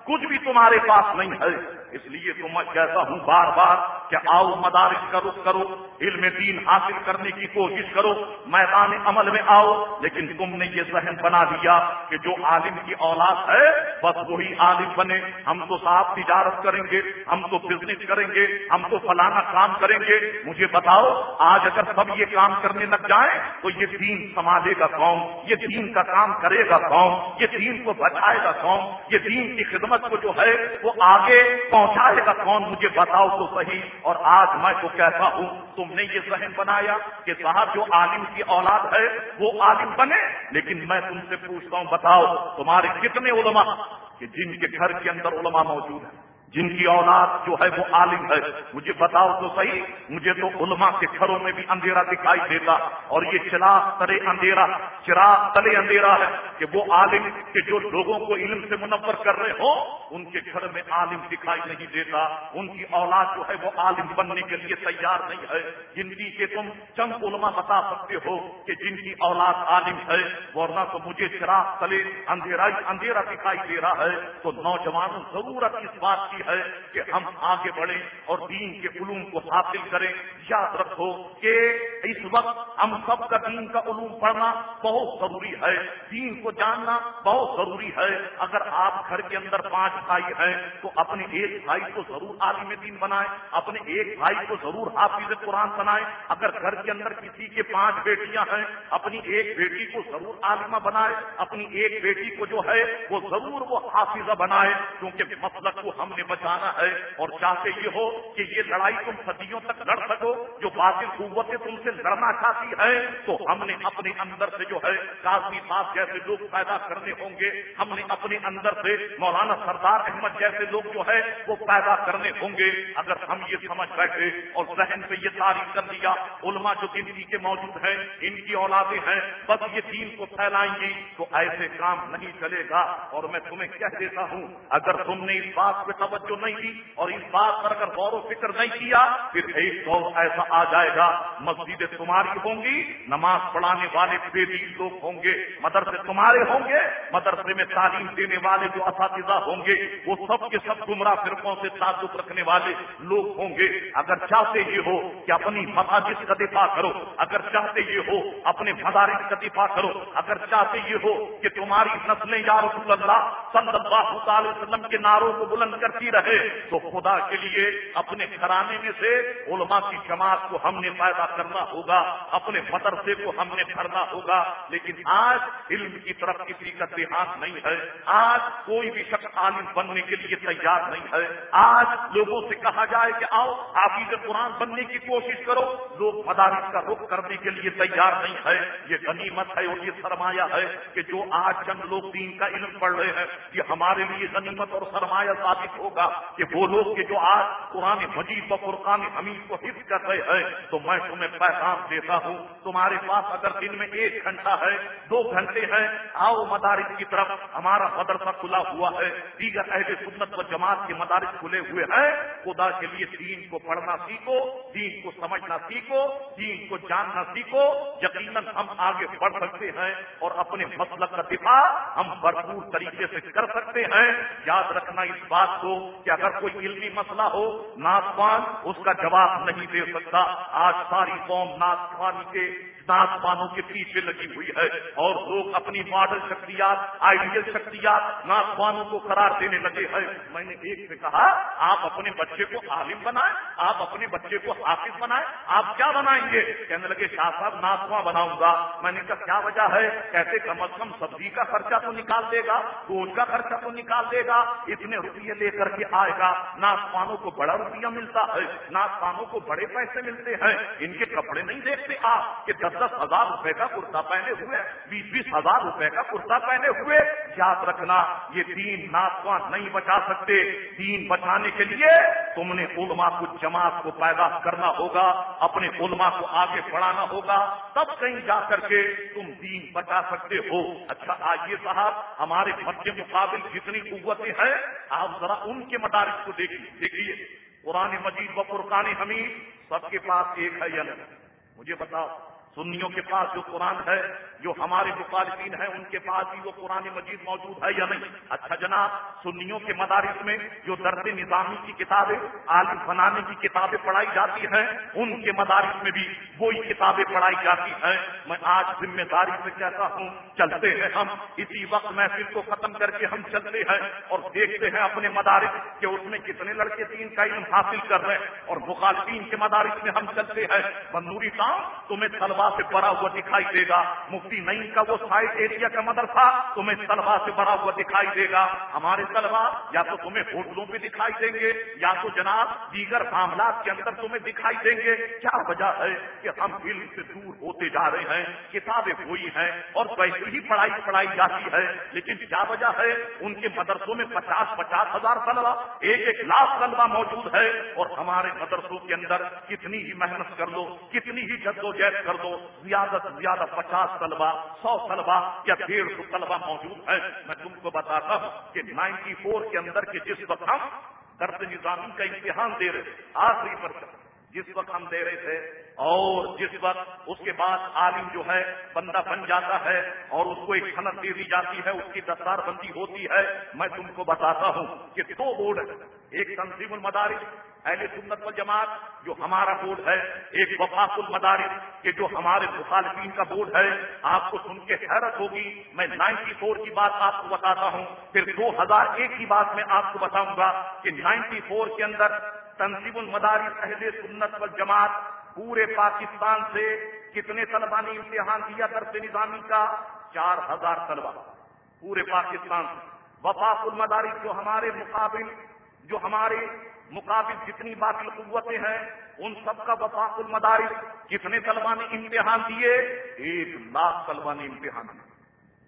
کچھ بھی تمہارے پاس نہیں ہے۔ اس لیے تو میں کہتا ہوں بار بار کہ آؤ، مدارس کا رخ کرو، علم دین حاصل کرنے کی کوشش کرو، میدان عمل میں آؤ، لیکن تم نے یہ ذہن بنا دیا کہ جو عالم کی اولاد ہے، بس وہی عالم بنے۔ ہم تو صاف تجارت کریں گے، ہم تو بزنس کریں گے، ہم تو فلانا کام کریں گے۔ مجھے بتاؤ، آج اگر سب یہ کام کرنے لگ جائیں، تو یہ دین سنبھالے گا قوم یہ دین کا کام کرے گا قوم یہ دین کو بچائے گا قوم یہ دین کی خدمت کو جو ہے، وہ آگے پہنچائے گا کون مجھے بتاؤ تو صحیح؟ اور آج میں تو کہتا ہوں؟ تم نے یہ ذہن بنایا کہ صاحب جو عالم کی اولاد ہے، وہ عالم بنے۔ لیکن میں تم سے پوچھتا ہوں، بتاؤ، تمہارے کتنے علماء؟ کہ جن کے گھر کے اندر علماء موجود ہیں۔ جن کی اولاد جو ہے وہ عالم ہے، مجھے بتاؤ تو صحیح، مجھے تو علماء کے گھروں میں بھی اندھیرا دکھائی دیتا۔ اور یہ چراغ تلے اندھیرا، چراغ تلے اندھیرا ہے کہ وہ عالم کہ جو لوگوں کو علم سے منور کر رہے ہو ان کے گھر میں عالم دکھائی نہیں دیتا۔ ان کی اولاد جو ہے وہ عالم بننے کے لیے تیار نہیں ہے۔ جن کی کہ تم چند علماء بتا سکتے ہو کہ جن کی اولاد عالم ہے، ورنہ تو مجھے چراغ تلے اندھیرا اندھیرا دکھائی دے رہا ہے۔ تو نوجوانوں ضرورت اس بات کی ہے کہ ہم آگے بڑھیں اور دین کے علوم کو حاصل کریں۔ یاد رکھو کہ اس وقت ہم سب کا دین کا علوم پڑھنا بہت ضروری ہے۔ دین کو جاننا بہت ضروری ہے۔ اگر آپ گھر کے اندر پانچ بھائی ہیں تو اپنے ایک بھائی کو ضرور عالم دین بنائیں، اپنے ایک بھائی کو ضرور حافظ قرآن بنائیں۔ اگر گھر کے اندر کسی کے پانچ بیٹیاں ہیں، اپنی ایک بیٹی کو ضرور عالمہ بنائے اپنی ایک بیٹی کو جو ہے وہ ضرور وہ حافظہ بنائے کیونکہ مسلک کو ہم نے بچانا ہے اور چاہتے یہ ہو کہ یہ لڑائی تم صدیوں تک لڑ سکو جو باطل قوتیں تم سے لڑنا چاہتی ہے تو ہم نے اپنے اندر سے جو ہے کافی صاحب جیسے لوگ پیدا کرنے ہوں گے، ہم نے اپنے اندر سے مولانا سردار احمد جیسے لوگ جو ہے وہ پیدا کرنے ہوں گے۔ اگر ہم یہ سمجھ بیٹھے اور ذہن پہ یہ تعریف کر دیا علماء جو گنتی کے موجود ہیں، ان کی اولادیں ہیں، بس یہ دین کو پھیلائیں گی، تو ایسے کام نہیں چلے گا۔ اور میں تمہیں کہہ دیتا ہوں، اگر تم نے اس بات پہ توجہ نہیں دی اور اس بات پر اگر غور و فکر نہیں کیا، پھر ایک دور ایسا آ جائے گا، مسجدیں تمہاری ہوں گی، نماز پڑھانے والے بے دین لوگ ہوں گے، مدرسے تمہارے ہوں گے، مدرسے میں تعلیم دینے والے جو اساتذہ ہوں گے، وہ سب کے سب گمراہ فرقوں سے تعلق رکھنے والے لوگ ہوں گے۔ اگر چاہتے یہ ہو کہ اپنی مساجد کا دفاع کرو، اگر چاہتے یہ ہو اپنے مدارس کا دفاع کرو، اگر چاہتے یہ ہو کہ تمہاری نسلیں یا رسول اللہ صلی اللہ تعالی وسلم کے نعروں کو بلند کرتی رہے تو خدا کے لیے اپنے گھرانے میں سے علماء کی جماعت کو ہم نے پیدا کرنا ہوگا، اپنے مدرسے کو ہم نے بھرنا ہوگا، لیکن آج علم کی طرف کسی کا دیہات نہیں ہے۔ آج کوئی بھی شخص عالم بننے کے لیے تیار نہیں ہے۔ آج لوگوں سے کہا جائے کہ آؤ، حافظ قرآن بننے کی کوشش کرو۔ لوگ مدارس کا رخ کرنے کے لیے تیار نہیں ہے۔ یہ غنیمت ہے اور یہ سرمایہ ہے کہ جو آج چند لوگ دین کا علم پڑھ رہے ہیں، یہ ہمارے لیے غنیمت اور سرمایہ ثابت ہوگا۔ کہ وہ لوگ کہ جو آج قرآن مجید و قرآن حمید کو حفظ کر رہے ہیں، تو میں تمہیں پیغام دیتا ہوں۔ تمہارے پاس اگر دن میں ایک گھنٹہ ہے، دو گھنٹے ہیں، آؤ مدارس کی طرف۔ ہمارا مدرسہ کھلا ہوا ہے، دیگر اہل سنت و جماعت کے مدارس کھلے ہوئے ہیں۔ خدا کے لیے دین کو پڑھنا سیکھو، دین کو سمجھنا سیکھو، دین کو جاننا سیکھو۔ یقیناً ہم آگے بڑھ سکتے ہیں اور اپنے مسلک کا دفاع ہم بھرپور طریقے سے کر سکتے ہیں۔ یاد رکھنا اس بات کو کہ اگر کوئی علمی مسئلہ ہو ناسوان اس کا جواب نہیں دے سکتا۔ آج ساری قوم ناطوانی کے ناطوانوں کے پیچھے لگی ہوئی ہے اور لوگ اپنی ماڈل شخصیات آئیڈیل شخصیات ناطوانوں کو قرار دینے لگے ہیں۔ میں نے ایک سے کہا، آپ اپنے بچے کو عالم بنائیں، آپ اپنے بچے کو حافظ بنائیں، آپ کیا بنائیں گے؟ کہنے لگے، شاہ صاحب ناطواں بناؤں گا۔ میں نے کہا، کیا وجہ ہے؟ کیسے کم از کم سبزی کا خرچہ تو نکال دے گا، گوشت کا خرچہ تو نکال دے گا، اتنے روپیے لے کر کے آئے گا۔ ناطوانوں کو بڑا روپیہ ملتا ہے ناطوانوں کو بڑے پیسے ملتے ہیں۔ ان کے کپڑے نہیں دیکھتے آپ کہ دس دس ہزار روپے کا کرتا پہنے ہوئے، بیس بیس ہزار روپے کا کرتا پہنے ہوئے۔ یاد رکھنا، یہ دین ناتواں نہیں بچا سکتے۔ دین بچانے کے لیے تم نے علماء کو جماعت کو پیدا کرنا ہوگا، اپنے علماء کو آگے بڑھانا ہوگا۔ تب کہیں جا کر کے تم دین بچا سکتے ہو۔ اچھا آئیے صاحب، ہمارے بچے مقابل جتنی قوتیں ہیں، آپ ذرا ان کے مدارس کو دیکھیے۔ دیکھیے، قرآن مجید و قرقان حمید، سب کے پاس ایک ہے یا نہیں؟ مجھے بتاؤ۔ سنیوں کے پاس جو قرآن ہے، جو ہمارے مخالفین ہیں، ان کے پاس بھی وہ قرآن مجید موجود ہے یا نہیں؟ اچھا جناب، سنیوں کے مدارس میں جو درد نظامی کی کتابیں، عالم بنانے کی کتابیں پڑھائی جاتی ہیں، ان کے مدارس میں بھی وہی کتابیں پڑھائی جاتی ہیں۔ میں آج ذمہ داری سے کہتا ہوں، چلتے ہیں ہم۔ اسی وقت محفل کو ختم کر کے ہم چلتے ہیں اور دیکھتے ہیں اپنے مدارس کہ اس میں کتنے لڑکے دین کا علم حاصل کر رہے ہیں اور مخالفین کے مدارس میں ہم چلتے ہیں۔ بندوری صاحب، تمہیں تلوار طلبا سے بڑا ہوا دکھائی دے گا۔ مفتی نئی کا وہ سائڈ ایریا کا مدرسہ تمہیں طلبا سے بڑا ہوا دکھائی دے گا۔ ہمارے طلبا یا تو تمہیں ہوٹلوں پہ دکھائی دیں گے یا تو جناب دیگر معاملات کے اندر تمہیں دکھائی دیں گے۔ کیا وجہ ہے کہ ہم علم سے دور ہوتے جا رہے ہیں؟ کتابیں ہوئی ہیں اور ویسے ہی پڑھائی پڑھائی جاتی ہے۔ لیکن کیا وجہ ہے؟ ان کے مدرسوں میں پچاس پچاس ہزار طلبا ایک ایک لاکھ طلبا موجود ہے اور ہمارے مدرسوں کے اندر کتنی ہی محنت کر لو، کتنی ہی جد و جہد کر دو زیادہ سے زیادہ پچاس طلبا سو طلبا یا ڈیڑھ سو طلبا موجود ہے میں تم کو بتاتا ہوں کہ نائنٹی فور کے اندر کے جس وقت ہم درد نظامی کا امتحان دے رہے آخری پر جس وقت ہم دے رہے تھے اور جس وقت اس کے بعد عالم جو ہے بندہ بن جاتا ہے اور اس کو ایک صنعت دے دی جاتی ہے، اس کی دستار بندی ہوتی ہے، میں تم کو بتاتا ہوں کہ دو بورڈ ایک تنظیم المدارس، اہل سنت و جماعت جو ہمارا بورڈ ہے۔ ایک وفاق المدارس، کہ جو ہمارے مخالفین کا بورڈ ہے۔ آپ کو سن کے حیرت ہوگی، میں نائنٹی فور کی بات آپ کو بتاتا ہوں۔ پھر دو ہزار ایک کی بات میں آپ کو بتاؤں گا کہ نائنٹی فور کے اندر تنظیم المدارس، اہل سنت و جماعت پورے پاکستان سے کتنے طلبا نے امتحان دیا کرتے نظامی کا؟ چار ہزار طلبا پورے پاکستان سے۔ وفاق المدارس جو ہمارے مقابل جو ہمارے مقابل جتنی باقی قوتیں ہیں، ان سب کا وفاق المدارس کتنے طلبا نے امتحان دیے؟ ایک لاکھ طلبا نے امتحان دیے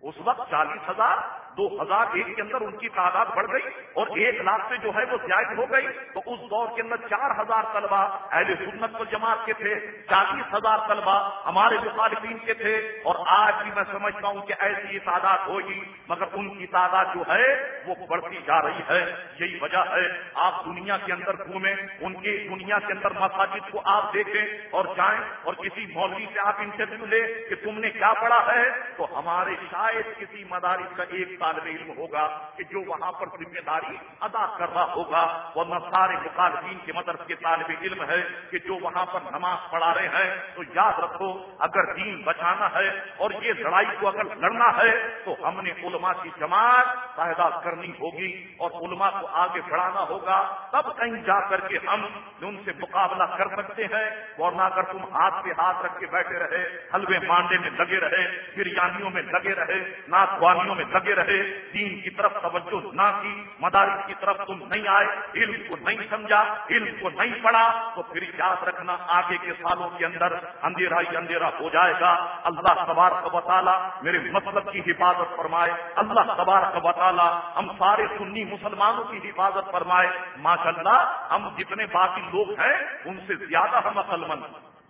اس وقت چالیس ہزار دو ہزار ایک کے اندر ان کی تعداد بڑھ گئی اور ایک لاکھ سے جو ہے وہ زائد ہو گئی۔ تو اس دور کے اندر چار ہزار طلبا اہل سنت و جماعت کے تھے، چالیس ہزار طلبا ہمارے مخالفین کے تھے۔ اور آج بھی میں سمجھتا ہوں کہ ایسی یہ تعداد ہوگی، مگر ان کی تعداد جو ہے وہ بڑھتی جا رہی ہے۔ یہی وجہ ہے، آپ دنیا کے اندر گھومیں، ان کی دنیا کے اندر مساجد کو آپ دیکھیں اور جائیں اور کسی مولوی سے آپ انٹرویو لیں کہ تم نے کیا پڑھا ہے، تو ہمارے شاید کسی مدارس کا ایک طالب علم ہوگا کہ جو وہاں پر ذمہ داری ادا کر رہا ہوگا، وہ سارے مخالفین کے مدرس کے طالب علم ہے کہ جو وہاں پر نماز پڑھا رہے ہیں، تو یاد رکھو، اگر دین بچانا ہے اور یہ لڑائی کو اگر لڑنا ہے، تو ہم نے علماء کی جماعت پیدا کرنی ہوگی اور علماء کو آگے بڑھانا ہوگا۔ تب کہیں جا کر کے ہم ان سے مقابلہ کر سکتے ہیں اور نہ اگر تم ہاتھ پہ ہاتھ رکھ کے بیٹھے رہے، حلوے مانڈے میں لگے رہے، بریانیوں میں لگے رہے ناچوانیوں میں لگے رہے دین کی طرف توجہ نہ کی، مدارس کی طرف تم نہیں آئے، علم کو نہیں سمجھا، علم کو نہیں پڑھا، تو پھر یاد رکھنا آگے کے سالوں کے اندر اندھیرا ہی اندھیرا ہو جائے گا۔ اللہ تبار کا بطالہ میرے مطلب کی حفاظت فرمائے۔ اللہ تبار کا بطالہ ہم سارے سنی مسلمانوں کی حفاظت فرمائے۔ ماشاء اللہ ہم جتنے باقی لوگ ہیں، ان سے زیادہ ہم عقل مند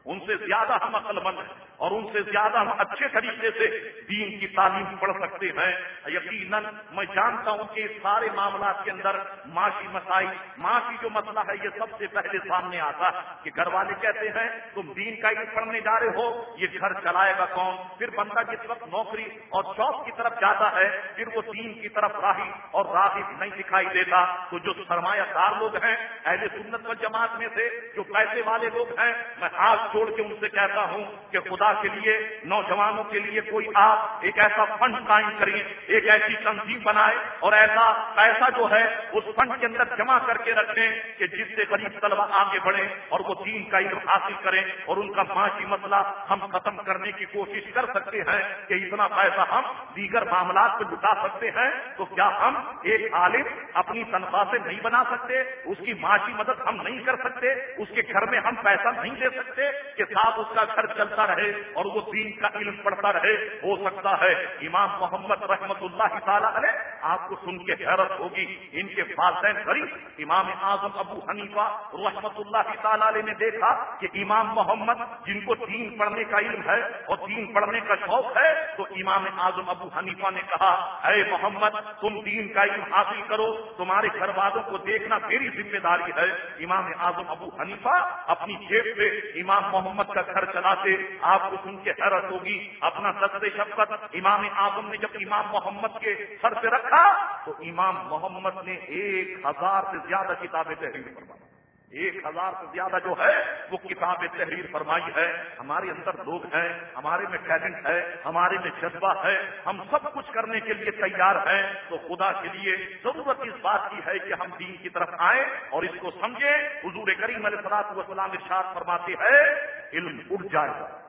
ان سے زیادہ ہم عقل مند ہیں۔ اور ان سے زیادہ ہم اچھے طریقے سے دین کی تعلیم پڑھ سکتے ہیں۔ یقیناً میں جانتا ہوں کہ سارے معاملات کے اندر معاشی مسائل، معاشی جو مسئلہ ہے، یہ سب سے پہلے سامنے آتا ہے کہ گھر والے کہتے ہیں، تم دین کا علم پڑھنے جا رہے ہو، یہ گھر چلائے گا کون؟ پھر بندہ جس وقت نوکری اور جاب کی طرف جاتا ہے، پھر وہ دین کی طرف راہی اور راہب نہیں دکھائی دیتا۔ تو جو سرمایہ دار لوگ ہیں، اہل سنت و جماعت میں سے جو پیسے والے لوگ ہیں، میں ہاتھ چھوڑ کے ان سے کہتا ہوں کہ خدا کے لیے، نوجوانوں کے لیے کوئی آپ ایک ایسا فنڈ قائم کریں، ایک ایسی تنظیم بنائے اور ایسا پیسہ جو ہے اس فنڈ کے اندر جمع کر کے رکھیں کہ جس سے غریب طلبا آگے بڑھیں اور وہ دین کا علم حاصل کریں اور ان کا معاشی مسئلہ ہم ختم کرنے کی کوشش کر سکتے ہیں کہ اتنا پیسہ ہم دیگر معاملات پہ لٹا سکتے ہیں، تو کیا ہم ایک عالم اپنی تنخواہ سے نہیں بنا سکتے؟ اس کی معاشی مدد ہم نہیں کر سکتے، اس کے گھر میں ہم پیسہ نہیں دے سکتے کہ ساتھ اس کا گھر چلتا رہے اور وہ دین کا علم پڑھتا رہے، ہو سکتا ہے۔ امام محمد رحمت اللہ تعالیٰ علیہ آپ کو سن کے حیرت ہوگی۔ ان کے والدین غریب۔ امام اعظم ابو حنیفہ رحمت اللہ تعالیٰ علیہ نے دیکھا کہ امام محمد جن کو دین پڑھنے کا علم ہے اور دین پڑھنے کا شوق ہے، تو امام اعظم ابو حنیفہ نے کہا، اے محمد، تم دین کا علم حاصل کرو۔ تمہارے گھر والوں کو دیکھنا میری ذمہ داری ہے۔ امام اعظم ابو حنیفہ اپنی جیب سے امام محمد کا گھر چلاتے، آپ کو سن کے حیرت ہوگی، اپنا سب شفقت۔ امام اعظم نے جب امام محمد کے سر پہ رکھا، تو امام محمد نے ایک ہزار سے زیادہ کتابیں تحریر فرمائی۔ ایک ہزار سے زیادہ جو ہے، وہ کتاب تحریر فرمائی ہے۔ ہمارے اندر لوگ ہیں، ہمارے میں ٹیلنٹ ہے، ہمارے میں جذبہ ہے۔ ہم سب کچھ کرنے کے لیے تیار ہیں۔ تو خدا کے لیے ضرورت اس بات کی ہے کہ ہم دین کی طرف آئیں اور اس کو سمجھیں۔ حضور کریم علیہ سلاط وسلام ارشاد فرماتے ہیں، علم اٹھ جائے گا۔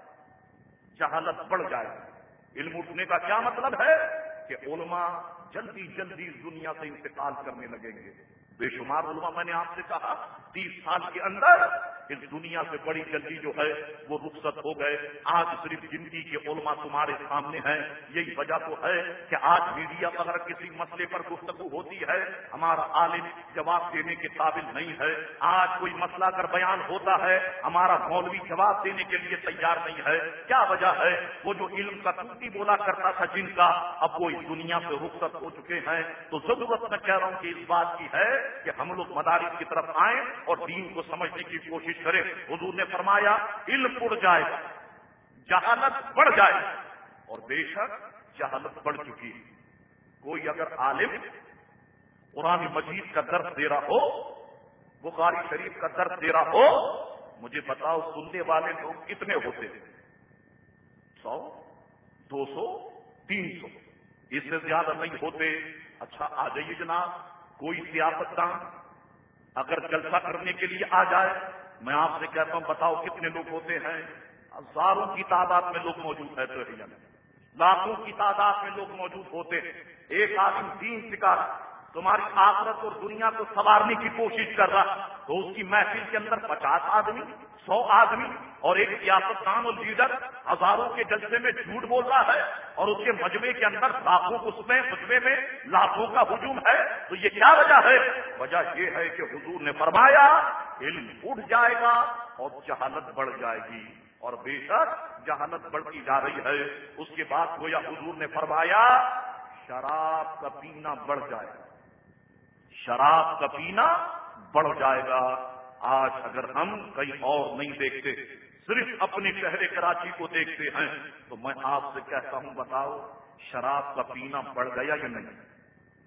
جہالت بڑھ جائے۔ علم اٹھنے کا کیا مطلب ہے؟ کہ علماء جلدی جلدی دنیا سے انتقال کرنے لگیں گے۔ بے شمار علماء میں نے آپ سے کہا تیس سال کے اندر اس دنیا سے بڑی جلدی جو ہے وہ رخصت ہو گئے۔ آج صرف زندگی کے علماء تمہارے سامنے ہیں۔ یہی وجہ تو ہے کہ آج میڈیا اگر کسی مسئلے پر گفتگو ہوتی ہے، ہمارا عالم جواب دینے کے قابل نہیں ہے۔ آج کوئی مسئلہ اگر بیان ہوتا ہے، ہمارا مولوی جواب دینے کے لیے تیار نہیں ہے۔ کیا وجہ ہے؟ وہ جو علم کا ٹوٹی بولا کرتا تھا جن کا اب وہ اس دنیا سے رخصت ہو چکے ہیں۔ تو ضرورت میں کہہ رہا ہوں کہ اس بات کی ہے کہ ہم لوگ مدارس کی طرف آئیں۔ اور دین کو سمجھنے کی کوشش کریں۔ حضور نے فرمایا، علم اڑ جائے گا، جہالت بڑھ جائے اور بے شک جہالت بڑھ چکی کوئی اگر عالم قرآن مجید کا درد دے رہا ہو، بخاری شریف کا درد دے رہا ہو، مجھے بتاؤ سننے والے لوگ کتنے ہوتے سو، دو سو، تین سو۔ اس سے زیادہ نہیں ہوتے۔ اچھا آ جائیے جناب، کوئی سیاست دان اگر جلسہ کرنے کے لیے آ جائے، میں آپ سے کہتا ہوں، بتاؤ کتنے لوگ ہوتے ہیں؟ ہزاروں کی تعداد میں لوگ موجود ہے تو لاکھوں کی تعداد میں لوگ موجود ہوتے ہیں۔ ایک آدمی دین سکھا تمہاری آخرت اور دنیا کو سنوارنے کی کوشش کر رہا تو اس کی محفل کے اندر پچاس آدمی سو آدمی اور ایک سیاستدان اور لیڈر ہزاروں کے جلسے میں جھوٹ بول رہا ہے اور اس کے مجمے کے اندر لاکھوں اس میں مجمے میں لاکھوں کا ہجوم ہے۔ تو یہ کیا وجہ ہے؟ وجہ یہ ہے کہ حضور نے فرمایا، علم اٹھ جائے گا اور جہالت بڑھ جائے گی۔ اور بے شک جہالت بڑھتی جا رہی ہے۔ اس کے بعد گویا حضور نے فرمایا، شراب کا پینا بڑھ جائے گا۔ شراب کا پینا بڑھ جائے گا۔ آج اگر ہم کہیں اور نہیں دیکھتے، صرف اپنے شہر کراچی کو دیکھتے ہیں، تو میں آپ سے کہتا ہوں، بتاؤ، شراب کا پینا بڑھ گیا یا نہیں؟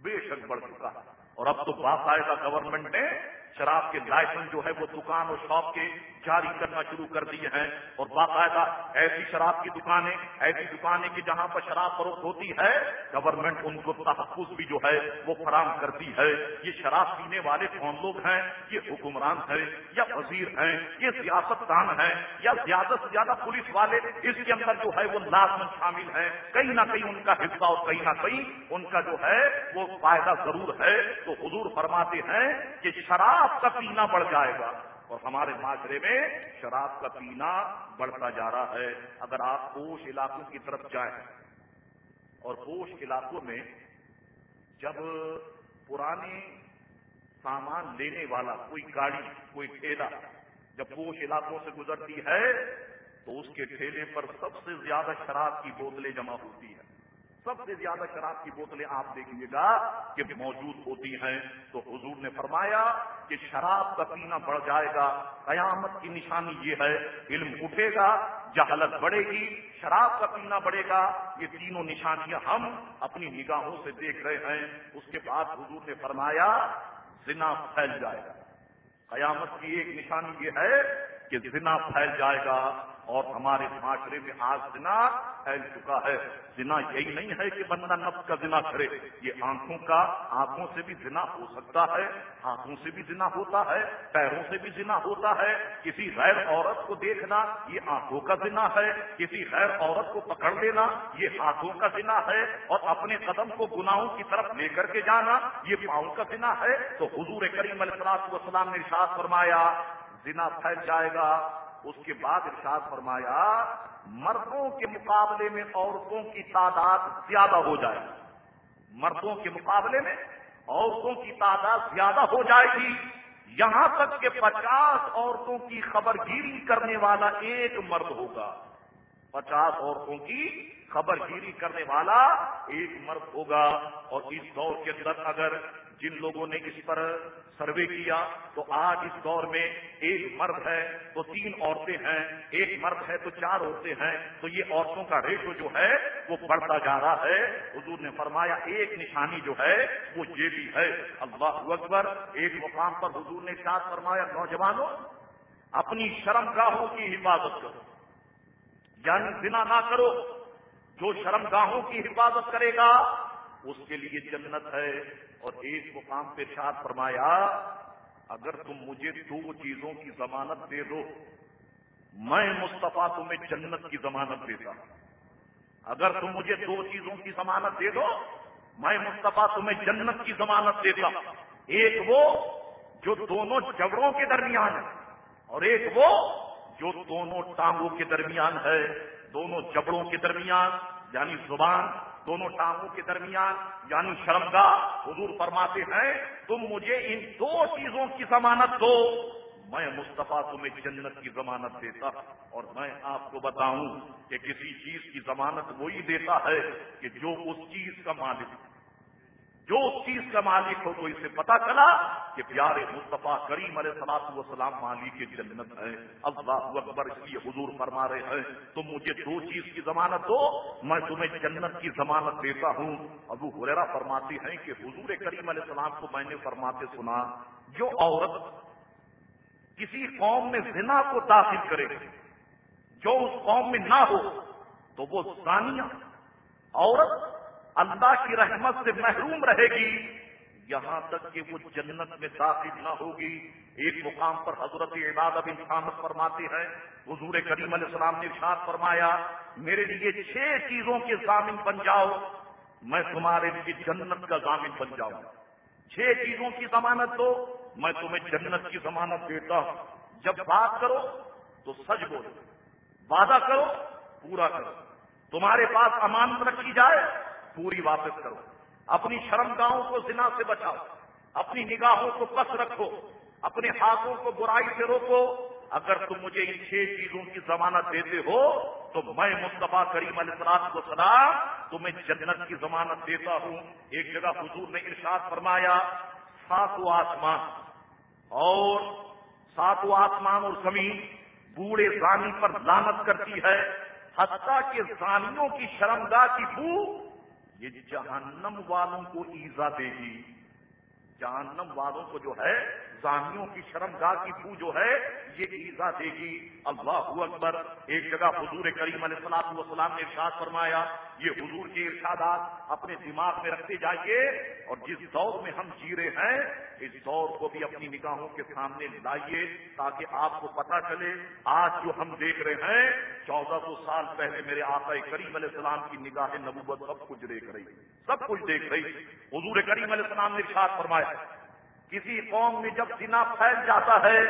بے شک بڑھ چکا اور اب تو باقاعدہ گورنمنٹ نے شراب کے لائسنس جو ہے وہ دکان اور شاپ کے جاری کرنا شروع کر دیے ہیں اور باقاعدہ ایسی شراب کی دکانیں، ایسی دکانیں کی جہاں پر شراب فروخت ہوتی ہے گورنمنٹ ان کو تحفظ بھی جو ہے وہ فراہم کرتی ہے۔ یہ شراب پینے والے کون لوگ ہیں؟ یہ حکمران ہیں یا وزیر ہیں؟ یہ سیاست دان ہیں یا زیادہ سے زیادہ پولیس والے؟ اس کے اندر جو ہے وہ لازمن شامل ہیں۔ کہیں نہ کہیں ان کا حصہ اور کہیں نہ کہیں ان کا جو ہے وہ فائدہ ضرور ہے۔ تو حضور فرماتے ہیں کہ شراب کا پینا بڑھ جائے گا۔ اور ہمارے معاشرے میں شراب کا پینا بڑھتا جا رہا ہے۔ اگر آپ پوش علاقوں کی طرف جائیں اور پوش علاقوں میں جب پرانے سامان لینے والا کوئی گاڑی، کوئی ٹھیلا جب پوش علاقوں سے گزرتی ہے تو اس کے ٹھیلے پر سب سے زیادہ شراب کی بوتلیں جمع ہوتی ہیں۔ سب سے زیادہ شراب کی بوتلیں آپ دیکھیے گا کہ موجود ہوتی ہیں۔ تو حضور نے فرمایا کہ شراب کا پینا بڑھ جائے گا۔ قیامت کی نشانی یہ ہے، علم اٹھے گا، جہالت بڑھے گی، شراب کا پینا بڑھے گا۔ یہ تینوں نشانیاں ہم اپنی نگاہوں سے دیکھ رہے ہیں۔ اس کے بعد حضور نے فرمایا، زنا پھیل جائے گا۔ قیامت کی ایک نشانی یہ ہے کہ زنا پھیل جائے گا۔ اور ہمارے معاشرے میں آج زنا پھیل چکا ہے۔ زنا یہی نہیں ہے کہ بندہ نفس کا زنا کرے۔ یہ آنکھوں کا، آنکھوں سے بھی زنا ہو سکتا ہے، ہاتھوں سے بھی زنا ہوتا ہے، پیروں سے بھی زنا ہوتا ہے۔ کسی غیر عورت کو دیکھنا یہ آنکھوں کا زنا ہے، کسی غیر عورت کو پکڑ لینا یہ ہاتھوں کا زنا ہے۔ اور اپنے قدم کو گناہوں کی طرف لے کر کے جانا یہ پاؤں کا زنا ہے۔ تو حضور کریم علیہ السلام نے ارشاد فرمایا، زنا پھیل جائے گا۔ اس کے بعد ارشاد فرمایا، مردوں کے مقابلے میں عورتوں کی تعداد زیادہ ہو جائے گی۔ مردوں کے مقابلے میں عورتوں کی تعداد زیادہ ہو جائے گی۔ یہاں تک کہ پچاس عورتوں کی خبر گیری کرنے والا ایک مرد ہوگا۔ پچاس عورتوں کی خبر گیری کرنے والا ایک مرد ہوگا۔ اور اس دور کے اندر اگر جن لوگوں نے اس پر سروے کیا، تو آج اس دور میں ایک مرد ہے، تو تین عورتیں ہیں، ایک مرد ہے، تو چار عورتیں ہیں، تو یہ عورتوں کا ریشو جو ہے، وہ بڑھتا جا رہا ہے۔ حضور نے فرمایا، ایک نشانی جو ہے، وہ یہ بھی ہے۔ اللہ اکبر، ایک مقام پر حضور نے ساتھ فرمایا، نوجوانوں، اپنی شرم گاہوں کی حفاظت کرو۔ یعنی بنا نہ کرو، جو شرم گاہوں کی حفاظت کرے گا اس کے لیے جنت ہے اور ایک مقام پہ شاد فرمایا، اگر تم مجھے دو چیزوں کی ضمانت دے دو، میں مصطفیٰ تمہیں جنت کی ضمانت دیتا۔ اگر تم مجھے دو چیزوں کی ضمانت دے دو، میں مصطفیٰ تمہیں جنت کی ضمانت دیتا۔ ایک وہ جو دونوں جبڑوں کے درمیان ہے، اور ایک وہ جو دونوں ٹانگوں کے درمیان ہے، دونوں جبڑوں کے درمیان یعنی زبان دونوں ٹانگوں کے درمیان یعنی شرمگاہ، حضور فرماتے ہیں، تم مجھے ان دو چیزوں کی ضمانت دو۔ میں مصطفیٰ تمہیں جنت کی ضمانت دیتا اور میں آپ کو بتاؤں کہ کسی چیز کی ضمانت وہی دیتا ہے کہ جو اس چیز کا مالک ہے جو اس چیز کا مالک ہو تو اسے پتا چلا کہ پیارے مصطفیٰ کریم علیہ سلاط وسلام مالک جنت ہے۔ اللہ اکبر اس لیے حضور فرما رہے ہیں، تم مجھے دو چیز کی ضمانت دو، میں تمہیں جنت کی ضمانت دیتا ہوں۔ ابو ہریرا فرماتی ہیں کہ حضور کریم علیہ السلام کو میں نے فرماتے سنا، جو عورت کسی قوم میں زنا کو داخل کرے، جو اس قوم میں نہ ہو، تو وہ ثانیہ عورت اللہ کی رحمت سے محروم رہے گی۔ یہاں تک کہ وہ جنت میں داخل نہ ہوگی۔ ایک مقام پر حضرت عباد اب انسانت فرماتے ہیں، حضور کریم علیہ السلام نے ارشاد فرمایا، میرے لیے چھ چیزوں کے ضامن بن جاؤ۔ میں تمہارے لیے جنت کا ضامن بن جاؤں۔ چھ چیزوں کی ضمانت دو، میں تمہیں جنت کی ضمانت دیتا ہوں۔ جب بات کرو تو سچ بولو، وعدہ کرو، پورا کرو۔ تمہارے پاس امانت رکھی جائے پوری واپس کرو۔ اپنی شرم گاہوں کو زنا سے بچاؤ۔ اپنی نگاہوں کو کس رکھو۔ اپنے ہاتھوں کو برائی سے روکو۔ اگر تم مجھے ان چھ چیزوں کی ضمانت دیتے ہو، تو میں مصطفیٰ کریم علیہ السلام کو سنا تمہیں جنت کی ضمانت دیتا ہوں۔ ایک جگہ حضور نے ارشاد فرمایا ساتو آسمان اور ساتو آسمان اور زمین بوڑھے زانی پر لانت کرتی ہے۔ حتیٰ کے زانیوں کی شرمگاہ کی بو یہ جہنم والوں کو ایزا دے گی۔ جہنم والوں کو جو ہے زانیوں کی شرم گاہ کی بو جو ہے، یہ ایزا دے گی۔ اللہ اکبر۔ ایک جگہ حضور کریم علیہ السلام وسلام نے ارشاد فرمایا، یہ حضور کے ارشادات اپنے دماغ میں رکھتے جائیے اور جس دور میں ہم جی رہے ہیں، اس دور کو بھی اپنی نگاہوں کے سامنے لائیے تاکہ آپ کو پتا چلے، آج جو ہم دیکھ رہے ہیں، چودہ سو سال پہلے میرے آقا کریم علیہ السلام کی نگاہ نبوت سب کچھ دیکھ رہی، سب کچھ دیکھ رہی۔ حضور کریم علیہ السلام نے ارشاد فرمایا کسی قوم میں جب زنا پھیل جاتا ہے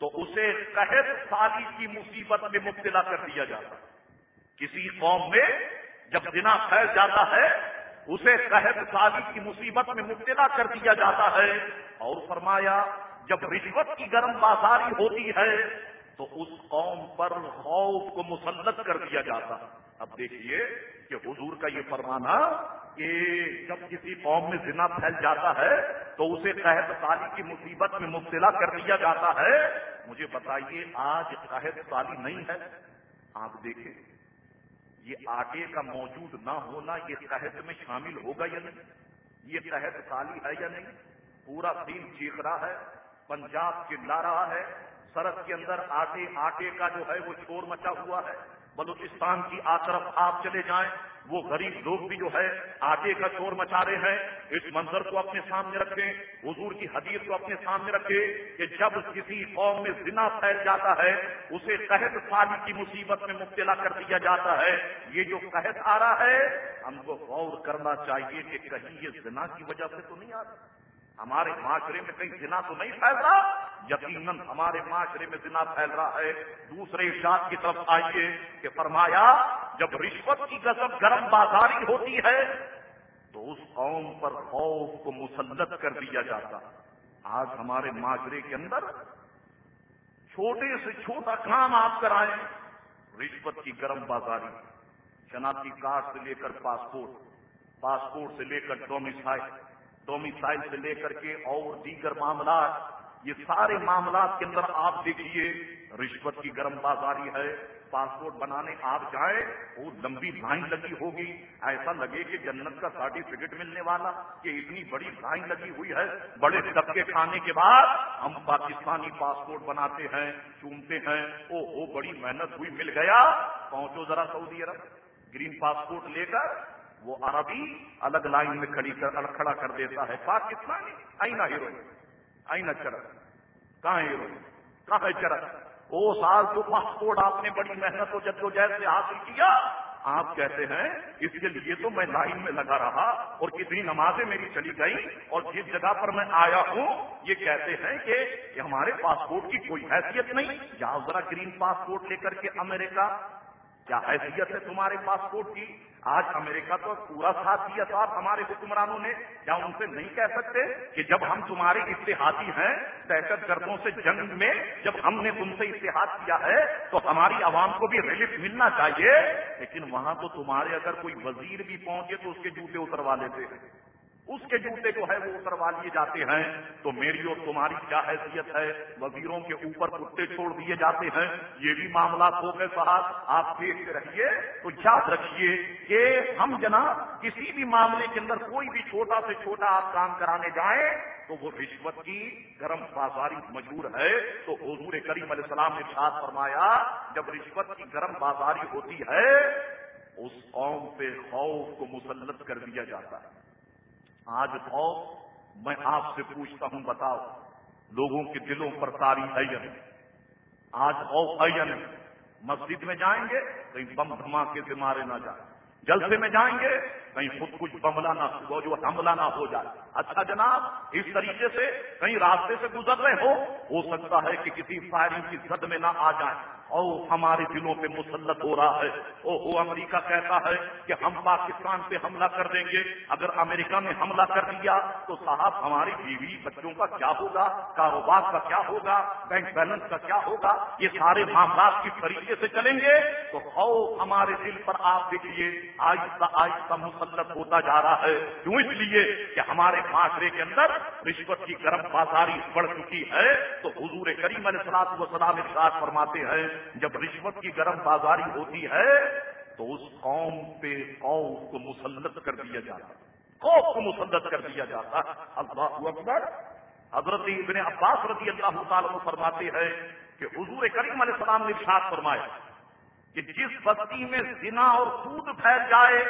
تو اسے قحط سالی کی مصیبت میں مبتلا کر دیا جاتا ہے۔ کسی قوم میں جب زنا پھیل جاتا ہے، اسے قحط سالی کی مصیبت میں مبتلا کر دیا جاتا ہے۔ اور فرمایا، جب رشوت کی گرم بازاری ہوتی ہے، تو اس قوم پر خوف کو مسلط کر دیا جاتا اب دیکھیے کہ حضور کا یہ فرمانا کہ جب کسی قوم میں زنا پھیل جاتا ہے تو اسے قحط سالی کی مصیبت میں مبتلا کر دیا جاتا ہے۔ مجھے بتائیے، آج قحط سالی نہیں ہے؟ آپ دیکھیں، یہ آٹے کا موجود نہ ہونا یہ قحط میں شامل ہوگا یا نہیں؟ یہ قحط سالی ہے یا نہیں؟ پورا دن چیخ رہا ہے، پنجاب چلا رہا ہے سرحد کے اندر آٹے آٹے کا جو ہے وہ شور مچا ہوا ہے۔ بلوچستان کی آ طرف آپ چلے جائیں، وہ غریب لوگ بھی جو ہے آگے کا چور مچا رہے ہیں۔ اس منظر کو اپنے سامنے رکھیں، حضور کی حدیث کو اپنے سامنے رکھیں کہ جب کسی قوم میں زنا پھیل جاتا ہے، اسے قحط سالی کی مصیبت میں مبتلا کر دیا جاتا ہے۔ یہ جو قحط آ رہا ہے، ہم کو غور کرنا چاہیے کہ کہیں یہ زنا کی وجہ سے تو نہیں آ رہا۔ ہمارے معاشرے میں کہیں زنا تو نہیں پھیل رہا؟ یقیناً ہمارے معاشرے میں زنا پھیل رہا ہے۔ دوسرے اشاعت کی طرف آئیے کہ فرمایا، جب رشوت کی گزب گرم بازاری ہوتی ہے، تو اس قوم پر خوف کو مسلط کر دیا جاتا۔ آج ہمارے معاشرے کے اندر چھوٹے سے چھوٹا کام آپ کرائیں رشوت کی گرم بازاری، شناختی کارڈ سے لے کر پاسپورٹ پاسپورٹ سے لے کر ڈومیسائل ڈومیسائل سے لے کر کے اور دیگر معاملات، یہ سارے معاملات کے اندر آپ دیکھیے، رشوت کی گرم بازاری ہے، پاسپورٹ بنانے آپ جائیں، وہ لمبی لائن لگی ہوگی۔ ایسا لگے کہ جنت کا سرٹیفکیٹ ملنے والا کہ اتنی بڑی لائن لگی ہوئی ہے۔ بڑے ڈبے کھانے کے بعد ہم پاکستانی پاسپورٹ بناتے ہیں، چومتے ہیں۔ او ہو بڑی محنت ہوئی، مل گیا۔ پہنچو ذرا سعودی عرب۔ گرین پاسپورٹ لے کر وہ عربی الگ لائن میں کھڑی کر کھڑا کر دیتا ہے۔ پاکستانی آئینہ ہیروئن آئینہ چرک کہاں ہیروئن کہاں ہے چرک وہ سال تو پاسپورٹ آپ نے بڑی محنت و جد و جہد سے حاصل کیا۔ آپ کہتے ہیں، اس کے لیے تو میں لائن میں لگا رہا اور کتنی نمازیں میری چلی گئی اور جس جگہ پر میں آیا ہوں، یہ کہتے ہیں کہ ہمارے پاسپورٹ کی کوئی حیثیت نہیں۔ جاؤ ذرا گرین پاسپورٹ لے کر کے امریکہ کیا حیثیت ہے تمہارے پاسپورٹ کی؟ آج امریکہ تو پورا ساتھ دیا تھا ہمارے حکمرانوں نے، کیا ان سے نہیں کہہ سکتے کہ جب ہم تمہارے اتحادی ہیں دہشت گردوں سے جنگ میں جب ہم نے تم سے اتحاد کیا ہے تو ہماری عوام کو بھی ریلیف ملنا چاہیے، لیکن وہاں تو تمہارے اگر کوئی وزیر بھی پہنچے تو اس کے جوتے اتروا لیتے ہیں۔ اس کے جوتے جو ہے وہ اتروا لیے جاتے ہیں۔ تو میری اور تمہاری کیا حیثیت ہے؟ وزیروں کے اوپر کتے چھوڑ دیے جاتے ہیں۔ یہ بھی معاملات ہو گئے صاحب۔ آپ دیکھتے رہیے۔ تو یاد رکھیے کہ ہم جناب کسی بھی معاملے کے اندر کوئی بھی چھوٹا سے چھوٹا آپ کام کرانے جائیں تو وہ رشوت کی گرم بازاری مجبور ہے۔ تو حضور کریم علیہ السلام نے ساتھ فرمایا، جب رشوت کی گرم بازاری ہوتی ہے، اس قوم پہ خوف کو مسلط کر دیا جاتا ہے۔ آج خوف میں آپ سے پوچھتا ہوں، بتاؤ، لوگوں کے دلوں پر تاری ہے یا نہیں؟ آج خوف ہے یا نہیں؟ مسجد میں جائیں گے، کہیں بم دھماکے سے مارے نہ جائیں۔ جلسے میں جائیں گے، کہیں خود کچھ بملا نہ ہو جو حملہ نہ ہو جائے۔ اچھا جناب، اس طریقے سے کہیں راستے سے گزر رہے ہو ہو سکتا ہے کہ کسی فائرنگ کی زد میں نہ آ جائیں۔ او ہمارے دلوں پہ مسلط ہو رہا ہے۔ او او امریکہ کہتا ہے کہ ہم پاکستان پہ حملہ کر دیں گے۔ اگر امریکہ نے حملہ کر دیا تو صاحب ہماری بیوی بچوں کا کیا ہوگا؟ کاروبار کا کیا ہوگا؟ بینک بیلنس کا کیا ہوگا؟ یہ سارے معاملات کس طریقے سے چلیں گے؟ تو او ہمارے دل پر آپ دیکھیے، آہستہ آہستہ مسلط ہوتا جا رہا ہے۔ کیوں اس لیے کہ ہمارے معاشرے کے اندر رشوت کی گرم بازاری بڑھ چکی ہے تو حضور کریم علیہ السلام وسلام ارشاد فرماتے ہیں جب رشوت کی گرم بازاری ہوتی ہے، تو اس قوم پہ خوف کو مسلط کر دیا جاتا خوف کو مسلط کر دیا جاتا اللہ اکبر۔ حضرت ابن عباس رضی اللہ تعالیٰ فرماتے ہیں کہ حضور کریم علیہ السلام نے ارشاد فرمایا کہ جس بستی میں زنا اور سود پھیل جائے،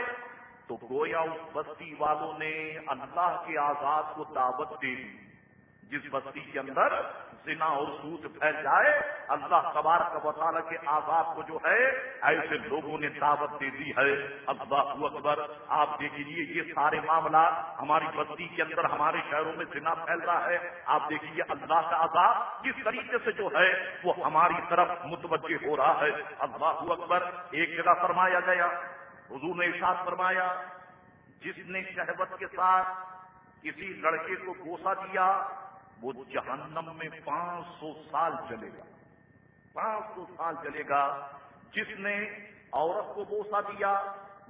تو گویا اس بستی والوں نے اللہ کے آزاد کو دعوت دے دی۔ جس بستی کے اندر زنا اور سوت پھیل جائے، اللہ قبار کا وطالعہ کے آزاد کو جو ہے، ایسے لوگوں نے دعوت دے دی ہے۔ اللہ اکبر، آپ دیکھیے یہ سارے معاملات ہماری بستی کے اندر، ہمارے شہروں میں زنا پھیل رہا ہے۔ آپ دیکھیے اللہ کا آزاد کس طریقے سے جو ہے، وہ ہماری طرف متوجہ ہو رہا ہے۔ اللہ اکبر، ایک جگہ فرمایا گیا، حضور نے ارشاد فرمایا، جس نے شہبت کے ساتھ کسی لڑکے کو گوسا دیا وہ جہنم میں پانچ سو سال چلے گا۔ پانچ سو سال چلے گا۔ جس نے عورت کو بوسا دیا،